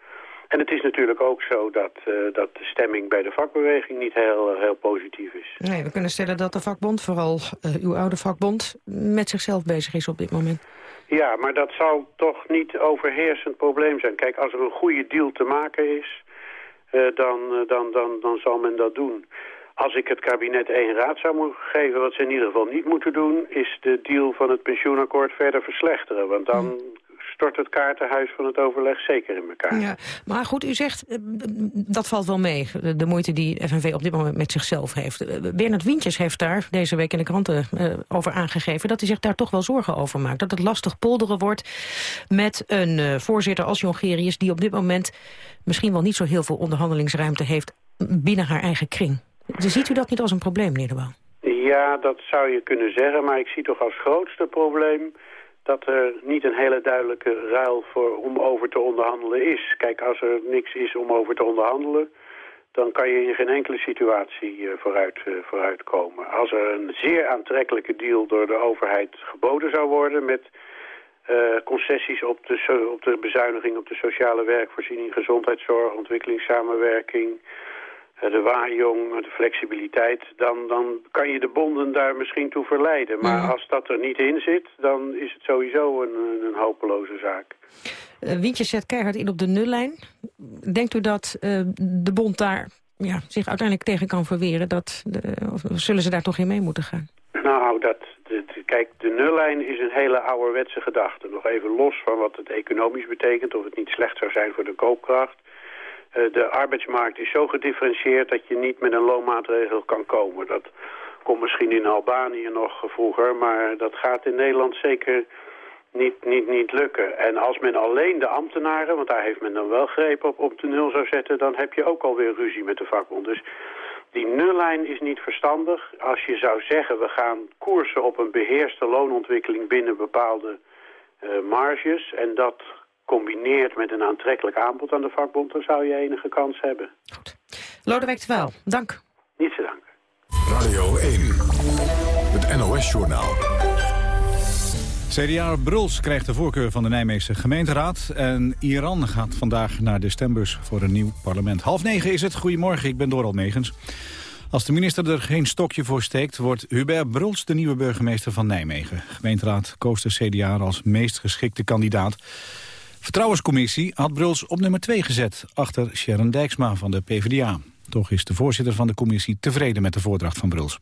En het is natuurlijk ook zo dat, uh, dat de stemming bij de vakbeweging niet heel, heel positief is. Nee, we kunnen stellen dat de vakbond, vooral uh, uw oude vakbond, met zichzelf bezig is op dit moment. Ja, maar dat zal toch niet overheersend probleem zijn. Kijk, als er een goede deal te maken is, uh, dan, dan, dan, dan zal men dat doen. Als ik het kabinet één raad zou moeten geven, wat ze in ieder geval niet moeten doen... is de deal van het pensioenakkoord verder verslechteren. Want dan hmm. Stort het kaartenhuis van het overleg zeker in elkaar. Ja, maar goed, u zegt, dat valt wel mee, de moeite die FNV op dit moment met zichzelf heeft. Bernard Wientjes heeft daar deze week in de kranten uh, over aangegeven... dat hij zich daar toch wel zorgen over maakt. Dat het lastig polderen wordt met een voorzitter als Jongerius... die op dit moment misschien wel niet zo heel veel onderhandelingsruimte heeft binnen haar eigen kring. Ziet u dat niet als een probleem, meneer De Waal? Ja, dat zou je kunnen zeggen, maar ik zie toch als grootste probleem dat er niet een hele duidelijke ruil voor om over te onderhandelen is. Kijk, als er niks is om over te onderhandelen, dan kan je in geen enkele situatie uh, vooruit, uh, vooruitkomen. Als er een zeer aantrekkelijke deal door de overheid geboden zou worden met uh, concessies op de, op de bezuiniging op de sociale werkvoorziening, gezondheidszorg, ontwikkelingssamenwerking, de waaijong, de flexibiliteit, dan, dan kan je de bonden daar misschien toe verleiden. Maar ja. als dat er niet in zit, dan is het sowieso een, een hopeloze zaak. Uh, Wientje zet keihard in op de nullijn. Denkt u dat uh, de bond daar ja, zich uiteindelijk tegen kan verweren? Dat de, of zullen ze daar toch in mee moeten gaan? Nou, dat, kijk, de nullijn is een hele ouderwetse gedachte. Nog even los van wat het economisch betekent, of het niet slecht zou zijn voor de koopkracht. Uh, de arbeidsmarkt is zo gedifferentieerd dat je niet met een loonmaatregel kan komen. Dat komt misschien in Albanië nog vroeger, maar dat gaat in Nederland zeker niet, niet, niet lukken. En als men alleen de ambtenaren, want daar heeft men dan wel greep op, op de nul zou zetten... dan heb je ook alweer ruzie met de vakbond. Dus Die nullijn is niet verstandig. Als je zou zeggen, we gaan koersen op een beheerste loonontwikkeling binnen bepaalde uh, marges... en dat combineert met een aantrekkelijk aanbod aan de vakbond... dan zou je enige kans hebben. Goed. Lodewijk de Waal, dank. Niet te danken. Radio 1, het NOS-journaal. CDA Bruls krijgt de voorkeur van de Nijmeegse gemeenteraad. En Iran gaat vandaag naar de stembus voor een nieuw parlement. Half negen is het. Goedemorgen, ik ben Doral Megens. Als de minister er geen stokje voor steekt... wordt Hubert Bruls de nieuwe burgemeester van Nijmegen. De gemeenteraad koos de CDA als meest geschikte kandidaat. Vertrouwenscommissie had Bruls op nummer 2 gezet... achter Sharon Dijksma van de PvdA. Toch is de voorzitter van de commissie tevreden met de voordracht van Bruls.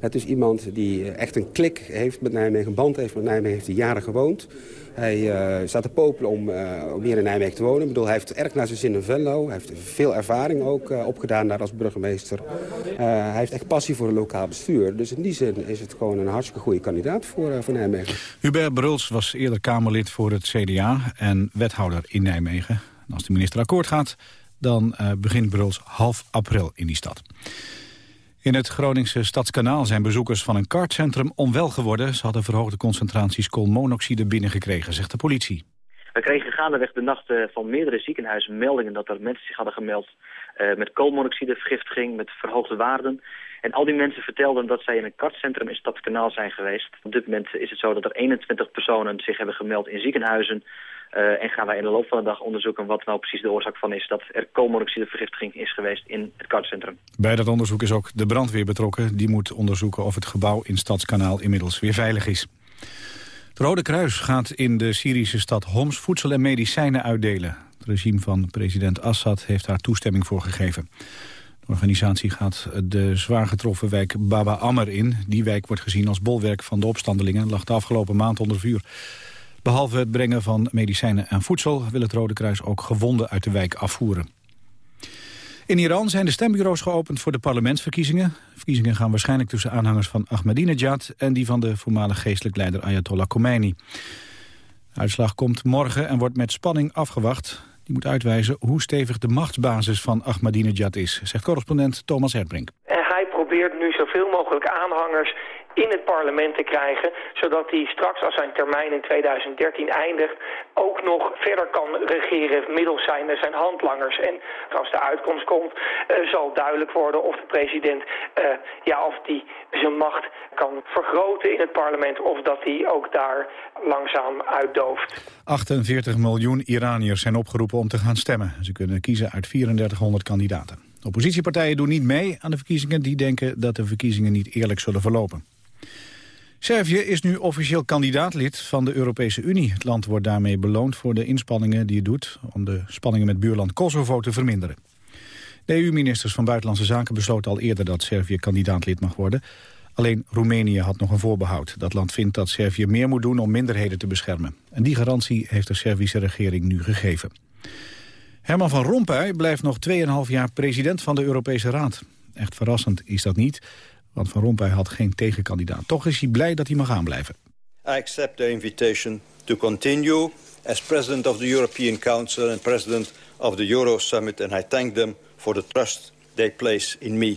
Het is iemand die eh, echt een klik heeft met Nijmegen, een band heeft met Nijmegen, heeft jaren gewoond. Hij uh, staat te popelen om, uh, hier in Nijmegen te wonen. Ik bedoel, hij heeft erg naar zijn zin in Venlo. Hij heeft veel ervaring ook opgedaan daar als burgemeester. hij heeft echt passie voor het lokaal bestuur. Dus in die zin is het gewoon een hartstikke goede kandidaat voor, voor Nijmegen. Hubert Bruls was eerder Kamerlid voor het CDA en wethouder in Nijmegen. En als de minister akkoord gaat, dan begint Bruls half april in die stad. In het Groningse Stadskanaal zijn bezoekers van een kartcentrum onwel geworden. Ze hadden verhoogde concentraties koolmonoxide binnengekregen, zegt de politie. We kregen gaandeweg de nacht eh, van meerdere ziekenhuizen meldingen dat er mensen zich hadden gemeld uh, met koolmonoxidevergiftiging, met verhoogde waarden. En al die mensen vertelden dat zij in een kartcentrum in Stadskanaal zijn geweest. Op dit moment is het zo dat er 21 personen zich hebben gemeld in ziekenhuizen en gaan wij in de loop van de dag onderzoeken wat nou precies de oorzaak van is... dat er koolmonoxidevergiftiging is geweest in het kartcentrum. Bij dat onderzoek is ook de brandweer betrokken. Die moet onderzoeken of het gebouw in Stadskanaal inmiddels weer veilig is. Het Rode Kruis gaat in de Syrische stad Homs voedsel en medicijnen uitdelen. Het regime van president Assad heeft daar toestemming voor gegeven. De organisatie gaat de zwaar getroffen wijk Baba Ammer in. Die wijk wordt gezien als bolwerk van de opstandelingen... lag de afgelopen maand onder vuur. Behalve het brengen van medicijnen en voedsel... wil het Rode Kruis ook gewonden uit de wijk afvoeren. In Iran zijn de stembureaus geopend voor de parlementsverkiezingen. Verkiezingen gaan waarschijnlijk tussen aanhangers van Ahmadinejad... en die van de voormalig geestelijk leider Ayatollah Khomeini. De uitslag komt morgen en wordt met spanning afgewacht. Die moet uitwijzen hoe stevig de machtsbasis van Ahmadinejad is... zegt correspondent Thomas Herbrink. Probeert nu zoveel mogelijk aanhangers in het parlement te krijgen... zodat hij straks als zijn termijn in 2013 eindigt... ook nog verder kan regeren middels zijn, zijn handlangers. En als de uitkomst komt, uh, zal duidelijk worden of de president... Uh, ja, of die zijn macht kan vergroten in het parlement... of dat hij ook daar langzaam uitdooft. 48 miljoen Iraniërs zijn opgeroepen om te gaan stemmen. Ze kunnen kiezen uit 3400 kandidaten. Oppositiepartijen doen niet mee aan de verkiezingen. Die denken dat de verkiezingen niet eerlijk zullen verlopen. Servië is nu officieel kandidaatlid van de Europese Unie. Het land wordt daarmee beloond voor de inspanningen die het doet... om de spanningen met buurland Kosovo te verminderen. De EU-ministers van Buitenlandse Zaken besloten al eerder dat Servië kandidaatlid mag worden. Alleen Roemenië had nog een voorbehoud. Dat land vindt dat Servië meer moet doen om minderheden te beschermen. En die garantie heeft de Servische regering nu gegeven. Herman van Rompuy blijft nog 2,5 jaar president van de Europese Raad. Echt verrassend is dat niet... Want Van Rompuy had geen tegenkandidaat. Toch is hij blij dat hij mag aanblijven. I accept the invitation to continue as president of the European Council and president of the Euro Summit and I thank them for the trust they place in me.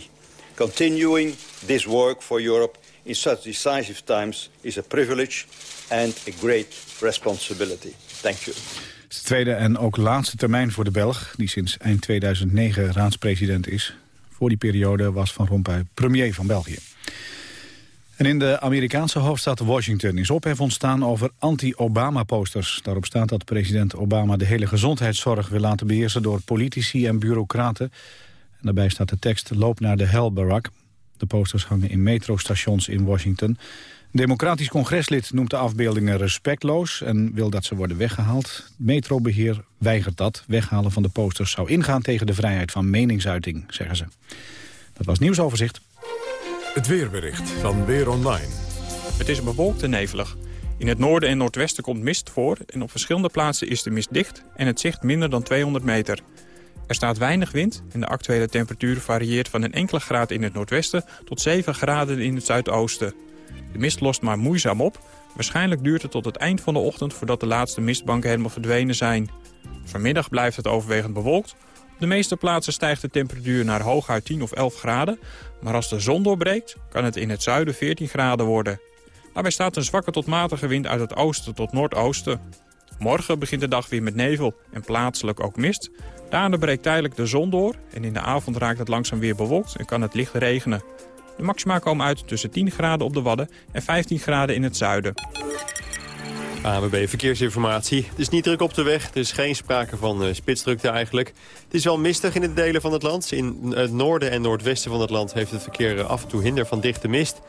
Continuing this work for Europe in such decisive times is a privilege and a great responsibility. Thank you. De tweede en ook laatste termijn voor de Belg, die sinds eind 2009 raadspresident is. Voor die periode was Van Rompuy premier van België. En in de Amerikaanse hoofdstad Washington is ophef ontstaan over anti-Obama-posters. Daarop staat dat president Obama de hele gezondheidszorg wil laten beheersen door politici en bureaucraten. En daarbij staat de tekst loop naar de hell, Barack. De posters hangen in metrostations in Washington. Democratisch congreslid noemt de afbeeldingen respectloos en wil dat ze worden weggehaald. Metrobeheer weigert dat. Weghalen van de posters zou ingaan tegen de vrijheid van meningsuiting, zeggen ze. Dat was nieuwsoverzicht. Het weerbericht van Weer Online. Het is bewolkt en nevelig. In het noorden en noordwesten komt mist voor en op verschillende plaatsen is de mist dicht en het zicht minder dan 200 meter. Er staat weinig wind en de actuele temperatuur varieert van een enkele graad in het noordwesten tot 7 graden in het zuidoosten. De mist lost maar moeizaam op. Waarschijnlijk duurt het tot het eind van de ochtend voordat de laatste mistbanken helemaal verdwenen zijn. Vanmiddag blijft het overwegend bewolkt. Op de meeste plaatsen stijgt de temperatuur naar hooguit 10 of 11 graden. Maar als de zon doorbreekt, kan het in het zuiden 14 graden worden. Daarbij staat een zwakke tot matige wind uit het oosten tot noordoosten. Morgen begint de dag weer met nevel en plaatselijk ook mist. Daarna breekt tijdelijk de zon door en in de avond raakt het langzaam weer bewolkt en kan het licht regenen. De maxima komen uit tussen 10 graden op de Wadden en 15 graden in het zuiden. ANWB Verkeersinformatie. Het is niet druk op de weg. Er is geen sprake van uh, spitsdrukte eigenlijk. Het is wel mistig in de delen van het land. In het noorden en noordwesten van het land heeft het verkeer eh, af en toe hinder van dichte mist.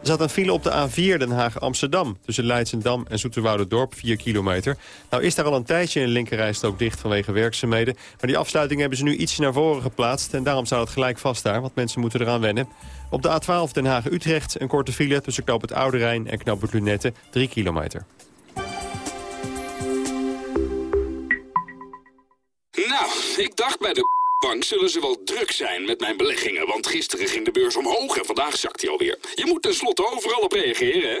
Er zat een file op de A4 Den Haag-Amsterdam... tussen Leidsendam en Dorp 4 kilometer. Nou is daar al een tijdje een linkerrijstrook dicht vanwege werkzaamheden. Maar die afsluiting hebben ze nu iets naar voren geplaatst... en daarom staat het gelijk vast daar, want mensen moeten eraan wennen. Op de A12 Den Haag-Utrecht een korte file tussen Knoop het Oude Rijn en Knoop het Lunette 3 kilometer. Nou, ik dacht bij de bank zullen ze wel druk zijn met mijn beleggingen. Want gisteren ging de beurs omhoog en vandaag zakt hij alweer. Je moet tenslotte overal op reageren, hè?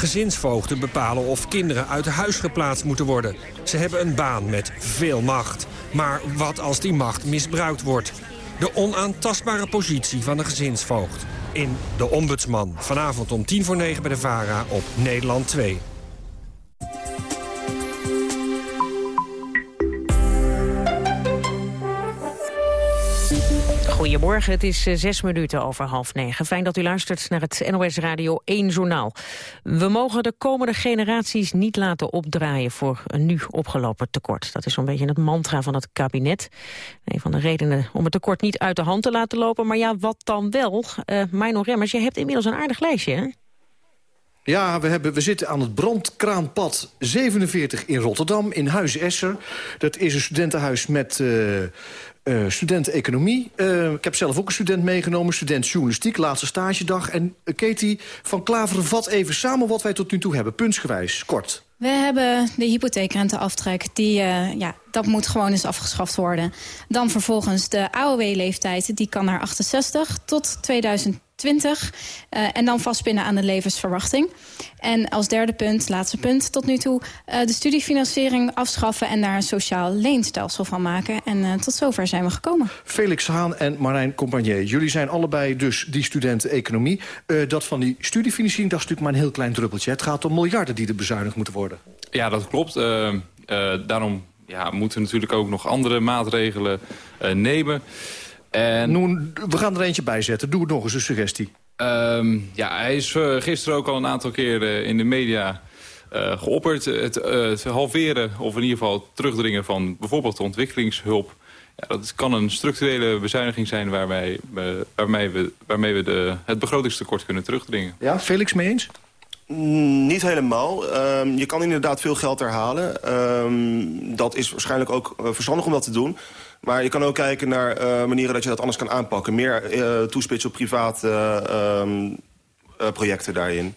Gezinsvoogden bepalen of kinderen uit huis geplaatst moeten worden. Ze hebben een baan met veel macht. Maar wat als die macht misbruikt wordt? De onaantastbare positie van de gezinsvoogd. In De Ombudsman. Vanavond om tien voor negen bij de VARA op Nederland 2. Goedemorgen, het is eh, zes minuten over half negen. Fijn dat u luistert naar het NOS Radio 1 Journaal. We mogen de komende generaties niet laten opdraaien voor een nu opgelopen tekort. Dat is zo'n beetje het mantra van het kabinet. Een van de redenen om het tekort niet uit de hand te laten lopen. Maar ja, wat dan wel? Uh, Mino Remmers, je hebt inmiddels een aardig lijstje, hè? Ja, we, hebben, we zitten aan het brandkraanpad 47 in Rotterdam, in Huis Esser. Dat is een studentenhuis met uh, uh, student economie. Uh, ik heb zelf ook een student meegenomen, student journalistiek, laatste stagedag. En uh, Katie van Klaveren vat even samen wat wij tot nu toe hebben, puntsgewijs, kort. We hebben de hypotheekrenteaftrek, die, ja, dat moet gewoon eens afgeschaft worden. Dan vervolgens de AOW-leeftijd, die kan naar 68 tot 2000. 20. Uh, en dan vastpinnen aan de levensverwachting. En als derde punt, laatste punt tot nu toe... Uh, de studiefinanciering afschaffen en daar een sociaal leenstelsel van maken. En tot zover zijn we gekomen. Felix Haan en Marijn Compagnier. Jullie zijn allebei dus die studenten economie. dat van die studiefinanciering, dat is natuurlijk maar een heel klein druppeltje. Het gaat om miljarden die er bezuinigd moeten worden. Ja, dat klopt. daarom ja, moeten we natuurlijk ook nog andere maatregelen nemen... En... Noem, we gaan er eentje bij zetten. Doe het nog eens een suggestie. Um, ja, hij is gisteren ook al een aantal keer in de media geopperd. Het, het, halveren of in ieder geval terugdringen van bijvoorbeeld de ontwikkelingshulp. Ja, dat kan een structurele bezuiniging zijn waarmee, waarmee we, waarmee we de, het begrotingstekort kunnen terugdringen. Ja, Felix mee eens? Niet helemaal. Um, je kan inderdaad veel geld herhalen. Um, dat is waarschijnlijk ook verstandig om dat te doen. Maar je kan ook kijken naar uh, manieren dat je dat anders kan aanpakken. Meer uh, toespitsen op private uh, projecten daarin.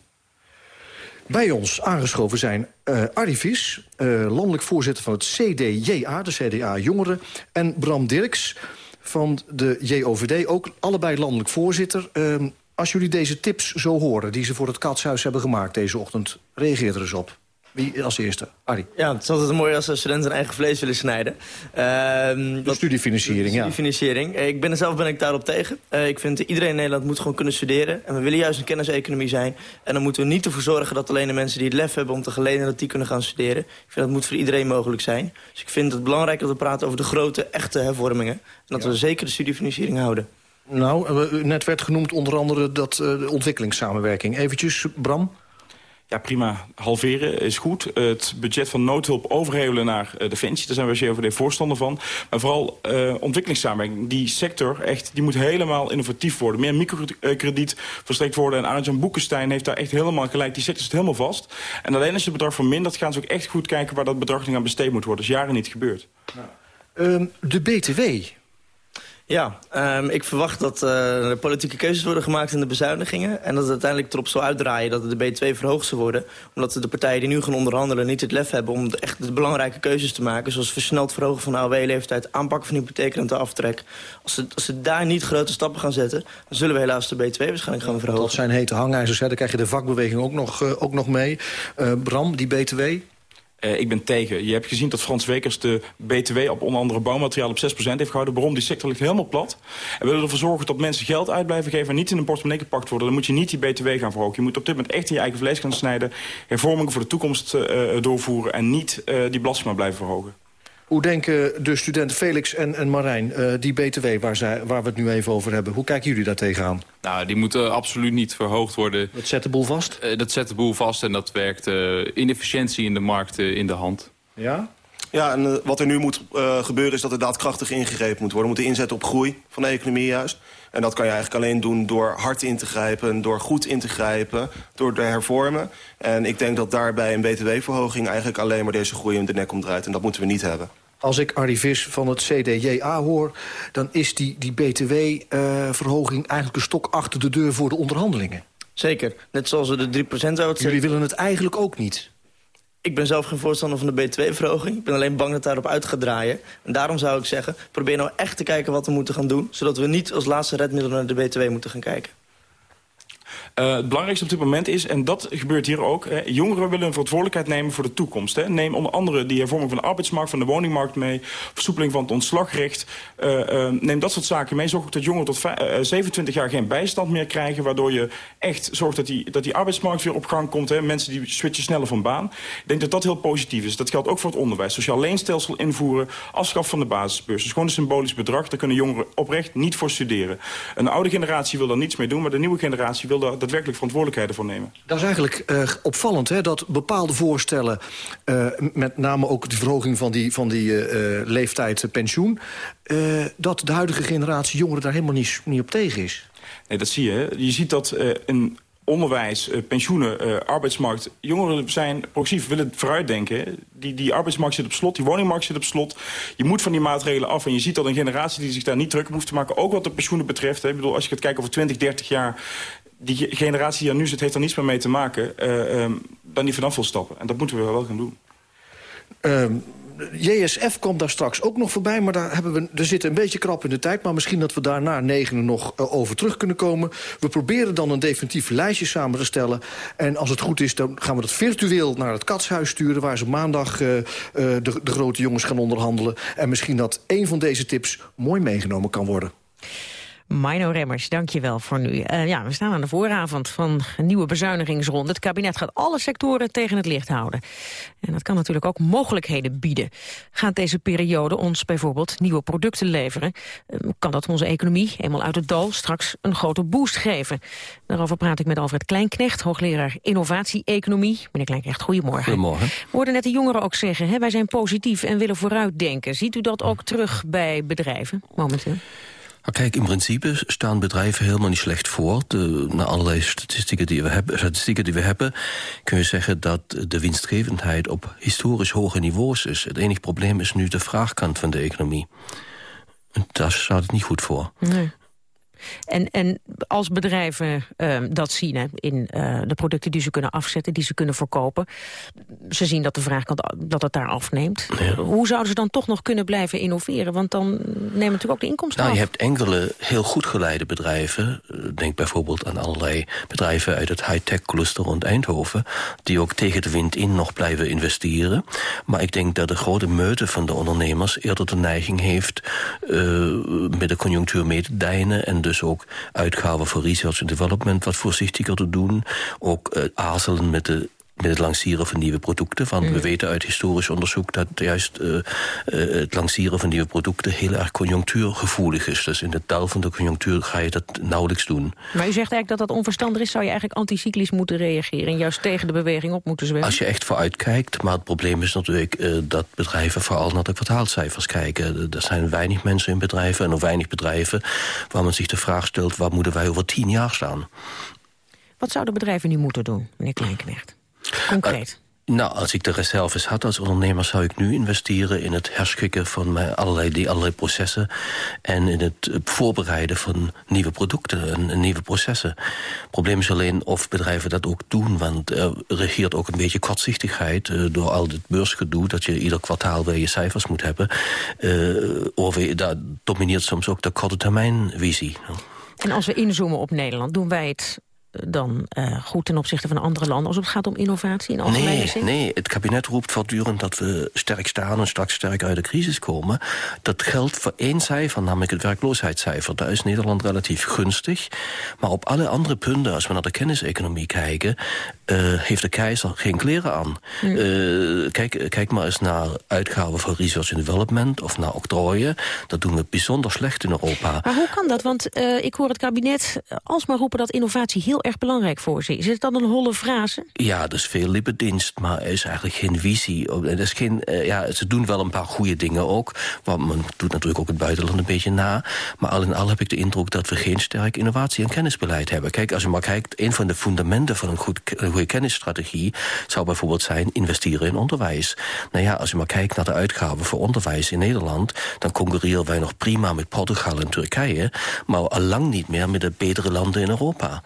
Bij ons aangeschoven zijn uh, Ardivis, landelijk voorzitter van het CDJA, de CDA Jongeren... en Bram Dirks van de JOVD, ook allebei landelijk voorzitter. Als jullie deze tips zo horen, die ze voor het Katshuis hebben gemaakt deze ochtend... reageer er eens op. Wie als eerste? Arie. Ja, het is altijd mooi als studenten hun eigen vlees willen snijden. Uh, de studiefinanciering, ja. Studiefinanciering. Ik ben, zelf ben ik daarop tegen. Uh, ik vind iedereen in Nederland moet gewoon kunnen studeren. En we willen juist een kenniseconomie zijn. En dan moeten we niet ervoor zorgen dat alleen de mensen die het lef hebben om te gelenen... dat die kunnen gaan studeren. Ik vind dat moet voor iedereen mogelijk zijn. Dus ik vind het belangrijk dat we praten over de grote, echte hervormingen. En dat we zeker de studiefinanciering houden. Nou, net werd genoemd onder andere dat, uh, de ontwikkelingssamenwerking. Eventjes, Bram? Ja, prima. Halveren is goed. Het budget van noodhulp overhevelen naar uh, Defensie. Daar zijn we COVD voorstander van. Maar vooral uh, ontwikkelingssamenwerking. Die sector echt, die moet helemaal innovatief worden. Meer microkrediet verstrekt worden. En Arjan Boekenstein heeft daar echt helemaal gelijk. Die sector zit helemaal vast. En alleen als het bedrag vermindert... gaan ze ook echt goed kijken waar dat bedrag nu aan besteed moet worden. Dat is jaren niet gebeurd. Uh, de BTW, Ja, um, ik verwacht dat uh, er politieke keuzes worden gemaakt in de bezuinigingen... en dat het uiteindelijk erop zal uitdraaien dat de B2 verhoogd zal worden... omdat de partijen die nu gaan onderhandelen niet het lef hebben... om echt de belangrijke keuzes te maken... zoals versneld verhogen van de AOW-leeftijd... aanpakken van hypotheekrenteaftrek. Als ze, als ze daar niet grote stappen gaan zetten... dan zullen we helaas de B2 waarschijnlijk gaan verhogen. Dat zijn hete hangijzers, hè. daar krijg je de vakbeweging ook nog, uh, ook nog mee. Uh, Bram, die BTW, uh, ik ben tegen. Je hebt gezien dat Frans Wekers de BTW op onder andere bouwmateriaal op 6% heeft gehouden. Waarom? Die sector ligt helemaal plat. En we willen ervoor zorgen dat mensen geld uit blijven geven... en niet in een portemonnee gepakt worden. Dan moet je niet die BTW gaan verhogen. Je moet op dit moment echt in je eigen vlees gaan snijden... hervormingen voor de toekomst uh, doorvoeren... en niet die belasting maar blijven verhogen. Hoe denken de studenten Felix en, en Marijn, uh, die BTW waar, zij, waar we het nu even over hebben... hoe kijken jullie daar tegenaan? Nou, die moeten absoluut niet verhoogd worden. Dat zet de boel vast? Uh, dat zet de boel vast en dat werkt uh, inefficiëntie in de markt in de hand. Ja? Ja, en uh, wat er nu moet uh, gebeuren is dat er daadkrachtig ingegrepen moet worden. We moeten inzetten op groei van de economie juist. En dat kan je eigenlijk alleen doen door hard in te grijpen... door goed in te grijpen, door te hervormen. En ik denk dat daarbij een btw-verhoging eigenlijk alleen maar deze groei in de nek omdraait. En dat moeten we niet hebben. Als ik Arie Vis van het CDJA hoor... dan is die, die btw-verhoging uh, eigenlijk een stok achter de deur voor de onderhandelingen. Zeker, net zoals we de 3% zouden Jullie willen het eigenlijk ook niet. Ik ben zelf geen voorstander van de B2-verhoging. Ik ben alleen bang dat daarop uit gaat draaien. En daarom zou ik zeggen, probeer nou echt te kijken wat we moeten gaan doen... zodat we niet als laatste redmiddel naar de B2 moeten gaan kijken. Uh, het belangrijkste op dit moment is, en dat gebeurt hier ook... Hè, jongeren willen een verantwoordelijkheid nemen voor de toekomst. Hè. Neem onder andere die hervorming van de arbeidsmarkt, van de woningmarkt mee... versoepeling van het ontslagrecht. Uh, uh, neem dat soort zaken mee. Zorg ook dat jongeren tot 27 jaar geen bijstand meer krijgen... waardoor je echt zorgt dat die, dat die arbeidsmarkt weer op gang komt. Hè. Mensen die switchen sneller van baan. Ik denk dat dat heel positief is. Dat geldt ook voor het onderwijs. Sociaal leenstelsel invoeren, afschaf van de basisbeurs. Dus gewoon een symbolisch bedrag. Daar kunnen jongeren oprecht niet voor studeren. Een oude generatie wil daar niets mee doen... maar de nieuwe generatie wil daar daadwerkelijk verantwoordelijkheden voor nemen. Dat is eigenlijk uh, opvallend, hè, dat bepaalde voorstellen... Uh, met name ook de verhoging van die, van die uh, leeftijd pensioen... dat de huidige generatie jongeren daar helemaal niet, niet op tegen is. Nee, dat zie je. Je ziet dat een onderwijs, pensioenen, arbeidsmarkt. Jongeren zijn progressief, willen vooruitdenken. Die, die arbeidsmarkt zit op slot, die woningmarkt zit op slot. Je moet van die maatregelen af. En je ziet dat een generatie die zich daar niet druk hoeft te maken... ook wat de pensioenen betreft. Hè. Ik bedoel, als je gaat kijken over 20, 30 jaar... die generatie die er nu zit, heeft er niets meer mee te maken... Uh, um, dan die vanaf wil stappen. En dat moeten we wel gaan doen. Um JSF komt daar straks ook nog voorbij, maar daar hebben we, er zit een beetje krap in de tijd. Maar misschien dat we daar na negenen nog uh, over terug kunnen komen. We proberen dan een definitief lijstje samen te stellen. En als het goed is, dan gaan we dat virtueel naar het katshuis sturen... waar ze maandag uh, de, de grote jongens gaan onderhandelen. En misschien dat een van deze tips mooi meegenomen kan worden. Mino Remmers, dankjewel voor nu. Uh, ja, we staan aan de vooravond van een nieuwe bezuinigingsronde. Het kabinet gaat alle sectoren tegen het licht houden. En dat kan natuurlijk ook mogelijkheden bieden. Gaat deze periode ons bijvoorbeeld nieuwe producten leveren? Uh, kan dat onze economie, eenmaal uit het dal, straks een grote boost geven? Daarover praat ik met Alfred Kleinknecht, hoogleraar innovatie-economie. Meneer Kleinknecht, goedemorgen. Goedemorgen. We hoorden net de jongeren ook zeggen, hè, wij zijn positief en willen vooruitdenken. Ziet u dat ook terug bij bedrijven momenteel? Maar kijk, in principe staan bedrijven helemaal niet slecht voor. De, naar allerlei statistieken die, we hebben, statistieken die we hebben... kun je zeggen dat de winstgevendheid op historisch hoge niveaus is. Het enige probleem is nu de vraagkant van de economie. Daar staat het niet goed voor. Nee. En, en als bedrijven uh, dat zien hè, in uh, de producten die ze kunnen afzetten, die ze kunnen verkopen. Ze zien dat de vraagkant dat het daar afneemt. Ja. Hoe zouden ze dan toch nog kunnen blijven innoveren? Want dan nemen natuurlijk ook de inkomsten nou, af. Je hebt enkele heel goed geleide bedrijven. Denk bijvoorbeeld aan allerlei bedrijven uit het high-tech cluster rond Eindhoven. Die ook tegen de wind in nog blijven investeren. Maar ik denk dat de grote meute van de ondernemers eerder de neiging heeft uh, met de conjunctuur mee te deinen en dus dus ook uitgaven voor research en development wat voorzichtiger te doen. Ook uh, aarzelen met de met het lanceren van nieuwe producten. Mm. We weten uit historisch onderzoek dat juist uh, uh, het lanceren van nieuwe producten heel erg conjunctuurgevoelig is. Dus in het dal van de conjunctuur ga je dat nauwelijks doen. Maar u zegt eigenlijk dat dat onverstandig is. Zou je eigenlijk anticyclisch moeten reageren en juist tegen de beweging op moeten zwemmen? Als je echt vooruit kijkt, maar het probleem is natuurlijk uh, dat bedrijven vooral naar de kwartaalcijfers kijken. Er zijn weinig mensen in bedrijven en nog weinig bedrijven waar men zich de vraag stelt, waar moeten wij over tien jaar staan? Wat zouden bedrijven nu moeten doen, meneer Kleinknecht? Concreet. Nou, als ik de reserves had als ondernemer... zou ik nu investeren in het herschikken van mijn allerlei, die allerlei processen... en in het eh, voorbereiden van nieuwe producten en, en nieuwe processen. Het probleem is alleen of bedrijven dat ook doen... want er regeert ook een beetje kortzichtigheid... Uh, door al dit beursgedoe dat je ieder kwartaal weer je cijfers moet hebben. Uh, of daar domineert soms ook de korte termijnvisie. En als we inzoomen op Nederland, doen wij het dan uh, goed ten opzichte van andere landen... als het gaat om innovatie in algemene nee, zin? Nee, het kabinet roept voortdurend dat we sterk staan... en straks sterk uit de crisis komen. Dat geldt voor één cijfer, namelijk het werkloosheidscijfer. Daar is Nederland relatief gunstig. Maar op alle andere punten, als we naar de kenniseconomie kijken... Uh, heeft de keizer geen kleren aan. Hm. Uh, kijk, kijk maar eens naar uitgaven voor research and development... of naar octrooien. Dat doen we bijzonder slecht in Europa. Maar hoe kan dat? Want ik hoor het kabinet alsmaar roepen dat innovatie heel erg belangrijk voor ze. Is het dan een holle frase? Ja, dat is veel lippendienst, maar er is eigenlijk geen visie. Er is geen, uh, ja, ze doen wel een paar goede dingen ook. Want men doet natuurlijk ook het buitenland een beetje na. Maar al in al heb ik de indruk dat we geen sterk innovatie- en kennisbeleid hebben. Kijk, als je maar kijkt, een van de fundamenten van een, goed, een goede kennisstrategie... zou bijvoorbeeld zijn investeren in onderwijs. Nou ja, als je maar kijkt naar de uitgaven voor onderwijs in Nederland... dan concurreren wij nog prima met Portugal en Turkije... maar al lang niet meer met de betere landen in Europa.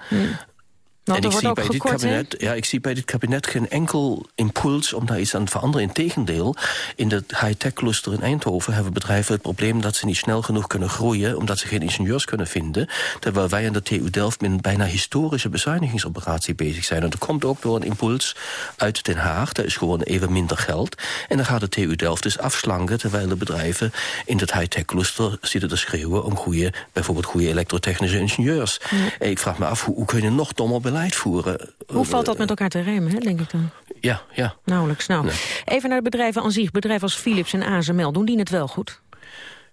Hmm. en ik zie, bij dit kabinet, ja, ik zie bij dit kabinet geen enkel impuls om daar iets aan te veranderen. Integendeel, in het high-tech cluster in Eindhoven hebben bedrijven het probleem dat ze niet snel genoeg kunnen groeien, omdat ze geen ingenieurs kunnen vinden. Terwijl wij aan de TU Delft met een bijna historische bezuinigingsoperatie bezig zijn. En dat komt ook door een impuls uit Den Haag. Daar is gewoon even minder geld. En dan gaat de TU Delft dus afslanken, terwijl de bedrijven in het high-tech cluster zitten te schreeuwen om goede, bijvoorbeeld goede elektrotechnische ingenieurs. Ja. En ik vraag me af, hoe, hoe kun je nog dommer beleid voeren. Hoe valt dat met elkaar te rijmen, hè, denk ik dan? Ja, ja. Nauwelijks. Nou, nee. even naar de bedrijven aan zich. Bedrijven als Philips en ASML, doen die het wel goed?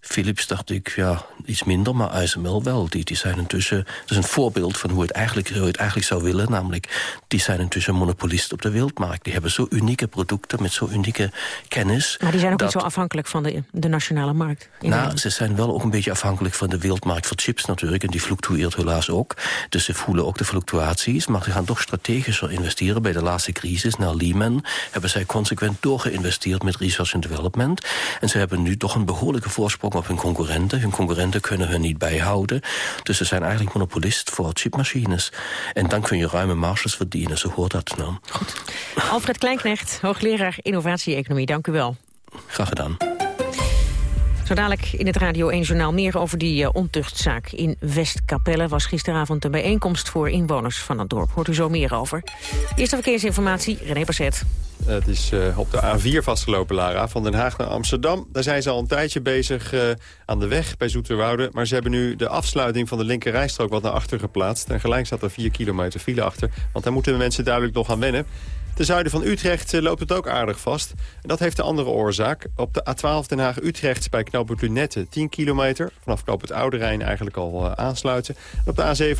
Philips dacht ik, ja, iets minder, maar ASML wel. Die, die zijn intussen, dat is een voorbeeld van hoe het, eigenlijk, hoe het eigenlijk zou willen. Namelijk, die zijn intussen monopolist op de wereldmarkt. Die hebben zo unieke producten met zo unieke kennis. Maar die zijn ook dat, niet zo afhankelijk van de, de nationale markt. Nou, ze zijn wel ook een beetje afhankelijk van de wereldmarkt voor chips natuurlijk. En die fluctueert helaas ook. Dus ze voelen ook de fluctuaties. Maar ze gaan toch strategischer investeren. Bij de laatste crisis, na Lehman, hebben zij consequent doorgeïnvesteerd met research and development. En ze hebben nu toch een behoorlijke voorsprong op hun concurrenten. Hun concurrenten kunnen hun niet bijhouden. Dus ze zijn eigenlijk monopolist voor chipmachines. En dan kun je ruime marges verdienen, zo hoort dat nou. Goed. Alfred Kleinknecht, hoogleraar innovatie-economie, dank u wel. Graag gedaan. Zo dadelijk in het Radio 1 Journaal meer over die uh, ontuchtzaak in Westkapelle. Was gisteravond een bijeenkomst voor inwoners van het dorp. Hoort u zo meer over. Eerste verkeersinformatie, René Passet. Het is uh, op de A4 vastgelopen, Lara, van Den Haag naar Amsterdam. Daar zijn ze al een tijdje bezig uh, aan de weg bij Zoeterwoude. Maar ze hebben nu de afsluiting van de linkerrijstrook wat naar achter geplaatst. En gelijk staat er 4 kilometer file achter. Want daar moeten de mensen duidelijk nog aan wennen. Ten zuiden van Utrecht loopt het ook aardig vast. En dat heeft de andere oorzaak. Op de A12 Den Haag-Utrecht bij knooppunt Lunette 10 kilometer. Vanaf knooppunt Oude Rijn eigenlijk al uh, aansluiten. En op de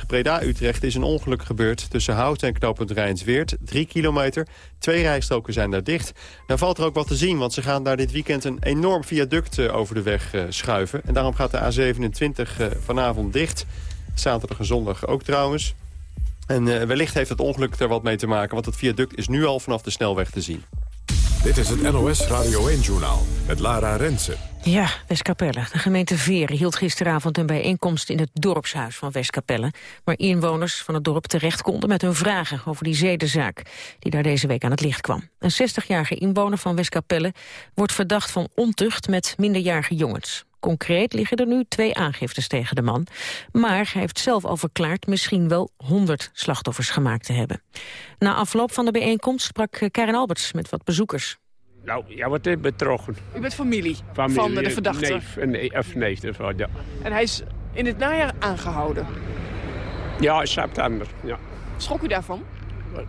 A27 Breda-Utrecht is een ongeluk gebeurd... tussen Houten en knooppunt Rijnsweert. 3 kilometer. Twee rijstroken zijn daar dicht. Daar valt er ook wat te zien, want ze gaan daar dit weekend... een enorm viaduct uh, over de weg schuiven. En daarom gaat de A27 vanavond dicht. Zaterdag en zondag ook trouwens. En uh, wellicht heeft het ongeluk er wat mee te maken... want het viaduct is nu al vanaf de snelweg te zien. Dit is het NOS Radio 1-journaal met Lara Rensen. Ja, Westkapelle. De gemeente Veren hield gisteravond een bijeenkomst in het dorpshuis van Westkapelle... waar inwoners van het dorp terecht konden met hun vragen over die zedenzaak... die daar deze week aan het licht kwam. Een 60-jarige inwoner van Westkapelle wordt verdacht van ontucht met minderjarige jongens. Concreet liggen er nu twee aangiftes tegen de man. Maar hij heeft zelf al verklaard misschien wel 100 slachtoffers gemaakt te hebben. Na afloop van de bijeenkomst sprak Karen Alberts met wat bezoekers. Nou, ja, wat is betrokken? U bent familie, familie van de verdachte? Neef, een, of neef ervan, ja. En hij is in het najaar aangehouden? Ja, in september, ja. Schrok u daarvan?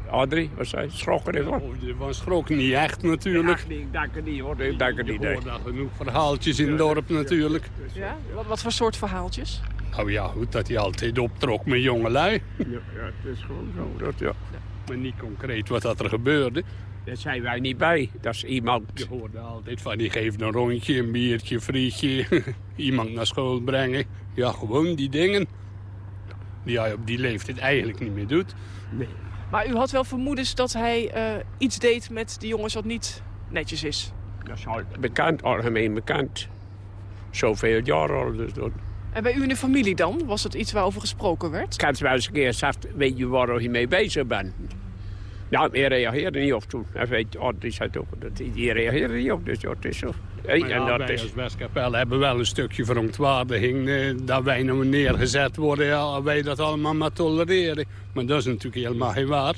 Adrie, wat zei schrokken ervan? Oh, je was schrok niet echt natuurlijk. Ja, ik denk het niet hoor, ik denk het niet. Genoeg verhaaltjes in het dorp natuurlijk. Ja? Wat, wat voor soort verhaaltjes? Nou ja, goed, dat hij altijd optrok met jongelui. Ja, ja het is gewoon zo, dat ja. ja. Maar niet concreet wat dat er gebeurde. Daar zijn wij niet bij. Dat is iemand... Je hoorde altijd van, die geeft een rondje, een biertje, een frietje. (laughs) iemand naar school brengen. Ja, gewoon die dingen. Die hij op die leeftijd eigenlijk niet meer doet. Nee. Maar u had wel vermoedens dat hij eh, iets deed met die jongens wat niet netjes is. Dat is al bekend, algemeen bekend. Zoveel jaar al. Dus dat... En bij u in de familie dan? Was het iets waarover gesproken werd? Ik heb wel eens een keer gezegd, weet je waar je mee bezig bent? Nou, hij reageerde niet op toen. Hij weet, oh, die, zei toch, dat, die reageerde niet op, dus ja, het is zo. Hey, ja, en dat wij is... als Westkapelle hebben wel een stukje verontwaardiging... Eh, dat wij nou neergezet worden, ja, wij dat allemaal maar tolereren. Maar dat is natuurlijk helemaal geen waar.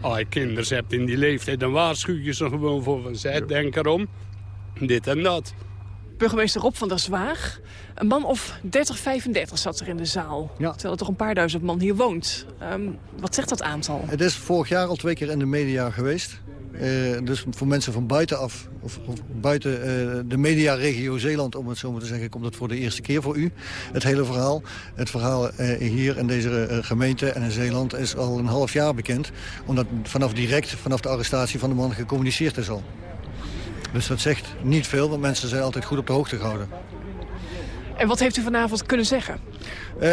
Als je kinderen hebt in die leeftijd, dan waarschuw je ze gewoon voor van... Zet, denk erom, dit en dat. Burgemeester Rob van der Zwaag. Een man of 30, 35 zat er in de zaal. Terwijl er toch een paar duizend man hier woont. Ehm, wat zegt dat aantal? Het is vorig jaar al twee keer in de media geweest. Eh, dus voor mensen van buitenaf, of, of buiten eh, de mediaregio Zeeland, om het zo maar te zeggen, komt het voor de eerste keer voor u. Het hele verhaal. Het verhaal eh, hier in deze gemeente en in Zeeland is al een half jaar bekend. Omdat vanaf direct, vanaf de arrestatie van de man gecommuniceerd is al. Dus dat zegt niet veel, want mensen zijn altijd goed op de hoogte gehouden. En wat heeft u vanavond kunnen zeggen? Eh,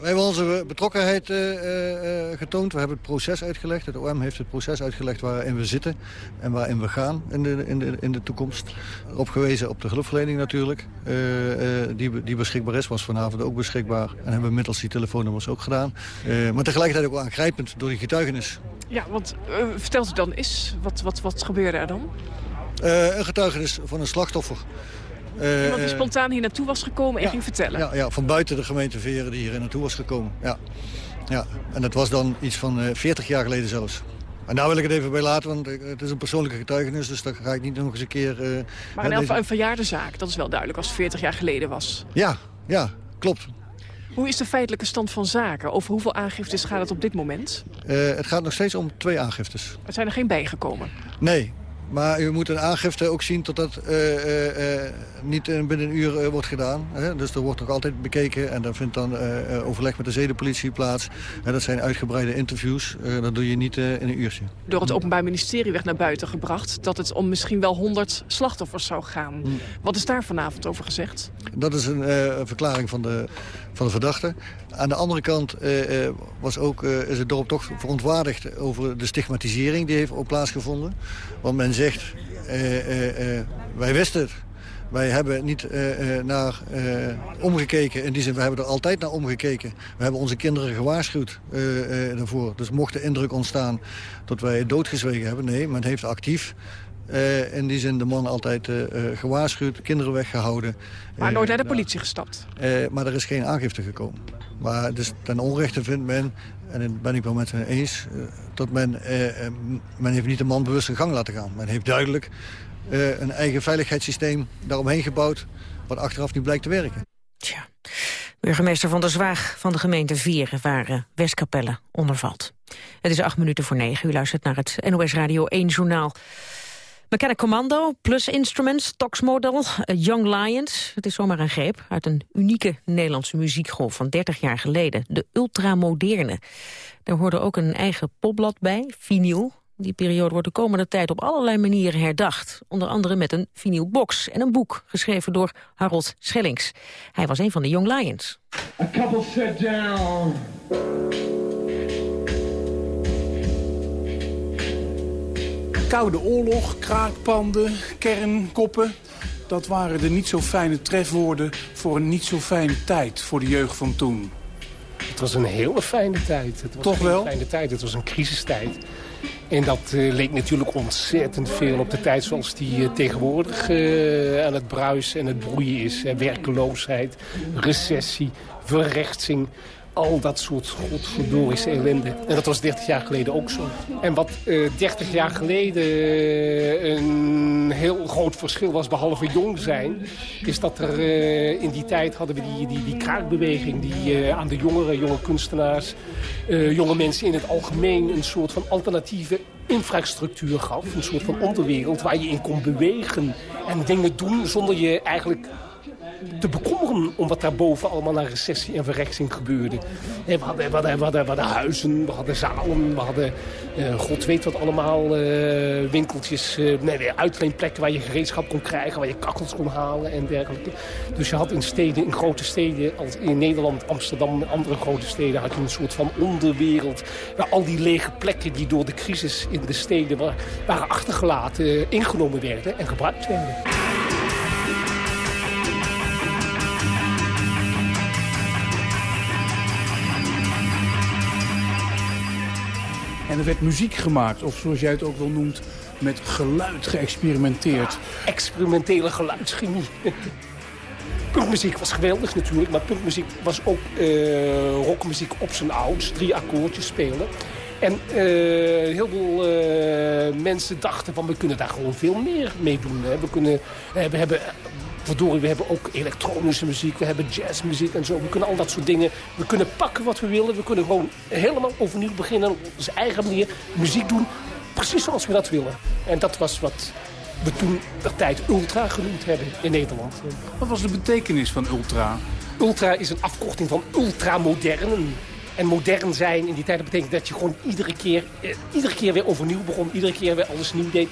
we hebben onze betrokkenheid eh, eh, getoond. We hebben het proces uitgelegd. Het OM heeft het proces uitgelegd waarin we zitten en waarin we gaan in de, in de, in de toekomst. Opgewezen op de hulpverlening natuurlijk, die, die beschikbaar is. Was vanavond ook beschikbaar en hebben we middels die telefoonnummers ook gedaan. Maar tegelijkertijd ook wel aangrijpend door die getuigenis. Ja, want uh, vertelt u dan eens, wat, wat, wat gebeurde er dan? Uh, een getuigenis van een slachtoffer. Iemand die spontaan hier naartoe was gekomen en ja, ging vertellen? Ja, ja, van buiten de gemeente Veren die hier naartoe was gekomen. Ja. Ja. En dat was dan iets van uh, 40 jaar geleden zelfs. En daar wil ik het even bij laten, want het is een persoonlijke getuigenis... dus daar ga ik niet nog eens een keer... Uh, maar een verjaarde zaak, dat is wel duidelijk, als het 40 jaar geleden was. Ja, ja, klopt. Hoe is de feitelijke stand van zaken? Over hoeveel aangiftes gaat het op dit moment? Uh, het gaat nog steeds om twee aangiftes. Er zijn er geen bijgekomen? Nee, maar u moet een aangifte ook zien tot dat uh, uh, uh, niet binnen een uur wordt gedaan. Hè? Dus er wordt ook altijd bekeken en dan vindt dan overleg met de zedenpolitie plaats. En dat zijn uitgebreide interviews. dat doe je niet in een uurtje. Door het Openbaar Ministerie werd naar buiten gebracht... dat het om misschien wel 100 slachtoffers zou gaan. Hmm. Wat is daar vanavond over gezegd? Dat is een verklaring van de, van de verdachte. Aan de andere kant was ook, is het dorp toch verontwaardigd... over de stigmatisering die heeft plaatsgevonden. Want men zegt, uh, uh, wij wisten het. Wij hebben niet naar omgekeken. In die zin, we hebben er altijd naar omgekeken. We hebben onze kinderen gewaarschuwd daarvoor. Dus mocht de indruk ontstaan dat wij doodgezwegen hebben. Nee, men heeft actief uh, in die zin de man altijd uh, gewaarschuwd, kinderen weggehouden. Maar nooit naar de politie gestapt? maar er is geen aangifte gekomen. Maar dus ten onrechte vindt men, en dat ben ik wel met hen eens... dat men, men heeft niet de man bewust een gang laten gaan. Men heeft duidelijk een eigen veiligheidssysteem daaromheen gebouwd... wat achteraf niet blijkt te werken. Tja. Burgemeester Van der Zwaag van de gemeente Vieren, waar Westkapelle onder valt. Het is acht minuten voor negen. U luistert naar het NOS Radio 1 journaal. Mechanic Commando, Plus Instruments, Tox Model, Young Lions. Het is zomaar een greep uit een unieke Nederlandse muziekgolf van 30 jaar geleden. De ultramoderne. Daar hoorde ook een eigen popblad bij, vinyl. Die periode wordt de komende tijd op allerlei manieren herdacht. Onder andere met een vinylbox en een boek, geschreven door Harold Schellings. Hij was een van de Young Lions. Couple down. Koude oorlog, kraakpanden, kernkoppen. Dat waren de niet zo fijne trefwoorden voor een niet zo fijne tijd voor de jeugd van toen. Het was een hele fijne tijd. Het was Toch wel? Een fijne tijd. Het was een crisistijd. En dat uh, leek natuurlijk ontzettend veel op de tijd zoals die uh, tegenwoordig uh, aan het bruisen en het broeien is. werkeloosheid, recessie, verrechtsing al dat soort godverdorische ellende. En dat was 30 jaar geleden ook zo. En wat uh, 30 jaar geleden uh, een heel groot verschil was, behalve jong zijn... is dat er uh, in die tijd hadden we die, die, die kraakbeweging... die aan de jongeren, jonge kunstenaars, jonge mensen in het algemeen... een soort van alternatieve infrastructuur gaf. Een soort van onderwereld waar je in kon bewegen en dingen doen zonder je eigenlijk te bekommeren om wat daarboven allemaal aan recessie en verrechtsing gebeurde. We hadden, huizen, we hadden zalen, we hadden uh, god weet wat allemaal, uh, winkeltjes, uh, nee, uitleenplekken waar je gereedschap kon krijgen, waar je kakkels kon halen en dergelijke. Dus je had in steden, in grote steden, als in Nederland, Amsterdam en andere grote steden, had je een soort van onderwereld waar al die lege plekken die door de crisis in de steden waren achtergelaten, ingenomen werden en gebruikt werden. En er werd muziek gemaakt, of zoals jij het ook wel noemt, met geluid geëxperimenteerd. experimentele geluidschemie. (laughs) Punkmuziek was geweldig natuurlijk, maar punkmuziek was ook uh, rockmuziek op zijn ouds. Drie akkoordjes spelen. En uh, heel veel uh, mensen dachten van we kunnen daar gewoon veel meer mee doen. Hè. We, kunnen, we hebben Verdorie, we hebben ook elektronische muziek, we hebben jazzmuziek en zo. We kunnen al dat soort dingen, we kunnen pakken wat we willen. We kunnen gewoon helemaal overnieuw beginnen op onze eigen manier muziek doen. Precies zoals we dat willen. En dat was wat we toen de tijd ultra genoemd hebben in Nederland. Wat was de betekenis van ultra? Ultra is een afkorting van ultramodern. En modern zijn in die tijd betekent dat je gewoon iedere keer, eh, iedere keer weer overnieuw begon. Iedere keer weer alles nieuw deed.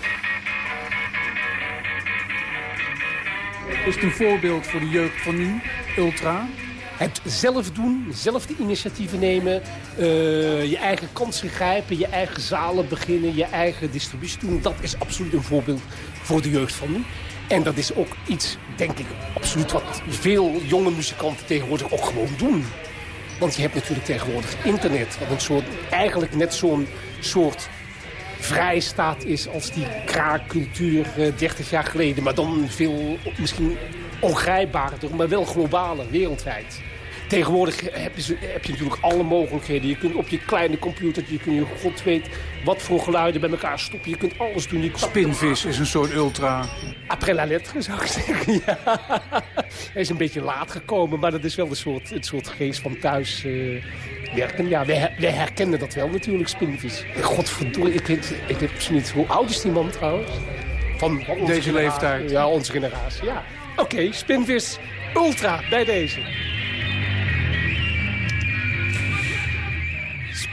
Is het een voorbeeld voor de jeugd van nu, Ultra? Het zelf doen, zelf de initiatieven nemen, uh, je eigen kansen grijpen, je eigen zalen beginnen, je eigen distributie doen. Dat is absoluut een voorbeeld voor de jeugd van nu. En dat is ook iets, denk ik, absoluut wat veel jonge muzikanten tegenwoordig ook gewoon doen. Want je hebt natuurlijk tegenwoordig internet, wat een soort, eigenlijk net zo'n soort vrijstaat is als die kraakcultuur 30 eh, jaar geleden. Maar dan veel misschien ongrijpbaarder, maar wel globaler, wereldwijd. Tegenwoordig heb je, heb je, natuurlijk alle mogelijkheden. Je kunt op je kleine computer, je kunt je god weet wat voor geluiden bij elkaar stoppen. Je kunt alles doen. Je Spinvis is een soort ultra. Après la lettre, zou ik zeggen. Ja. Hij is een beetje laat gekomen, maar dat is wel een soort, het soort geest van thuis uh, werken. Ja, wij, wij, herkennen dat wel natuurlijk, Spinvis. Godverdomme, ik weet, ik weet niet. Hoe oud is die man trouwens? Van, deze leeftijd? Ja, onze generatie, ja. Oké, okay, Spinvis Ultra bij deze.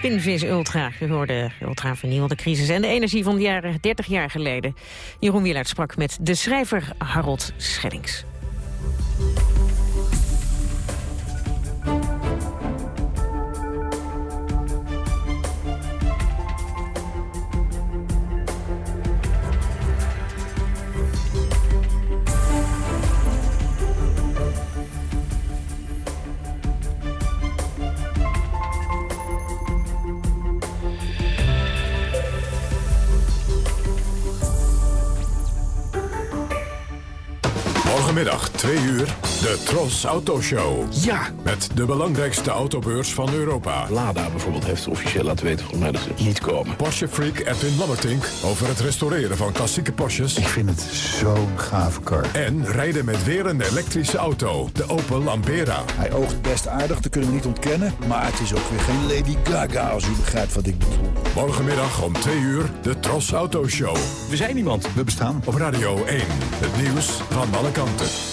Spinvis Ultra. U hoorde Ultra vernieuwde crisis en de energie van de jaren 30 jaar geleden. Jeroen Wielaert sprak met de schrijver Harold Schellings. 2 uur, de Tros Autoshow. Ja. Met de belangrijkste autobeurs van Europa. Lada bijvoorbeeld heeft officieel laten weten volgens mij dat ze niet komen. Porsche freak Edwin Lammertink over het restaureren van klassieke Porsches. Ik vind het zo'n gave kar. En rijden met weer een elektrische auto, de Opel Ampera. Hij oogt best aardig, dat kunnen we niet ontkennen. Maar het is ook weer geen Lady Gaga, als u begrijpt wat ik bedoel. Morgenmiddag om 2 uur, de Tros Autoshow. We zijn iemand. We bestaan. Op Radio 1, het nieuws van alle kanten.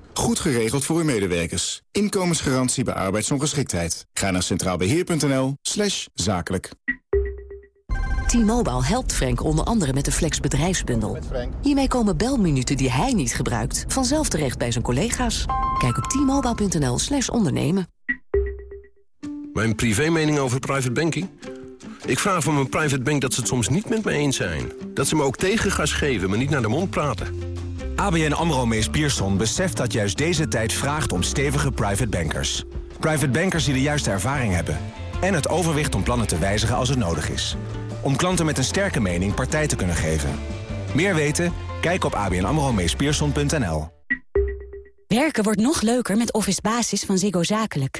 Goed geregeld voor uw medewerkers. Inkomensgarantie bij arbeidsongeschiktheid. Ga naar centraalbeheer.nl zakelijk. T-Mobile helpt Frank onder andere met de Flex bedrijfsbundel. Hiermee komen belminuten die hij niet gebruikt... vanzelf terecht bij zijn collega's. Kijk op t-mobile.nl slash ondernemen. Mijn privémening over private banking? Ik vraag van mijn private bank dat ze het soms niet met me eens zijn. Dat ze me ook tegengas geven, maar niet naar de mond praten. ABN AMRO Mees Pierson beseft dat juist deze tijd vraagt om stevige private bankers. Private bankers die de juiste ervaring hebben. En het overwicht om plannen te wijzigen als het nodig is. Om klanten met een sterke mening partij te kunnen geven. Meer weten? Kijk op abnamromeespierson.nl. Werken wordt nog leuker met Office Basis van Ziggo Zakelijk.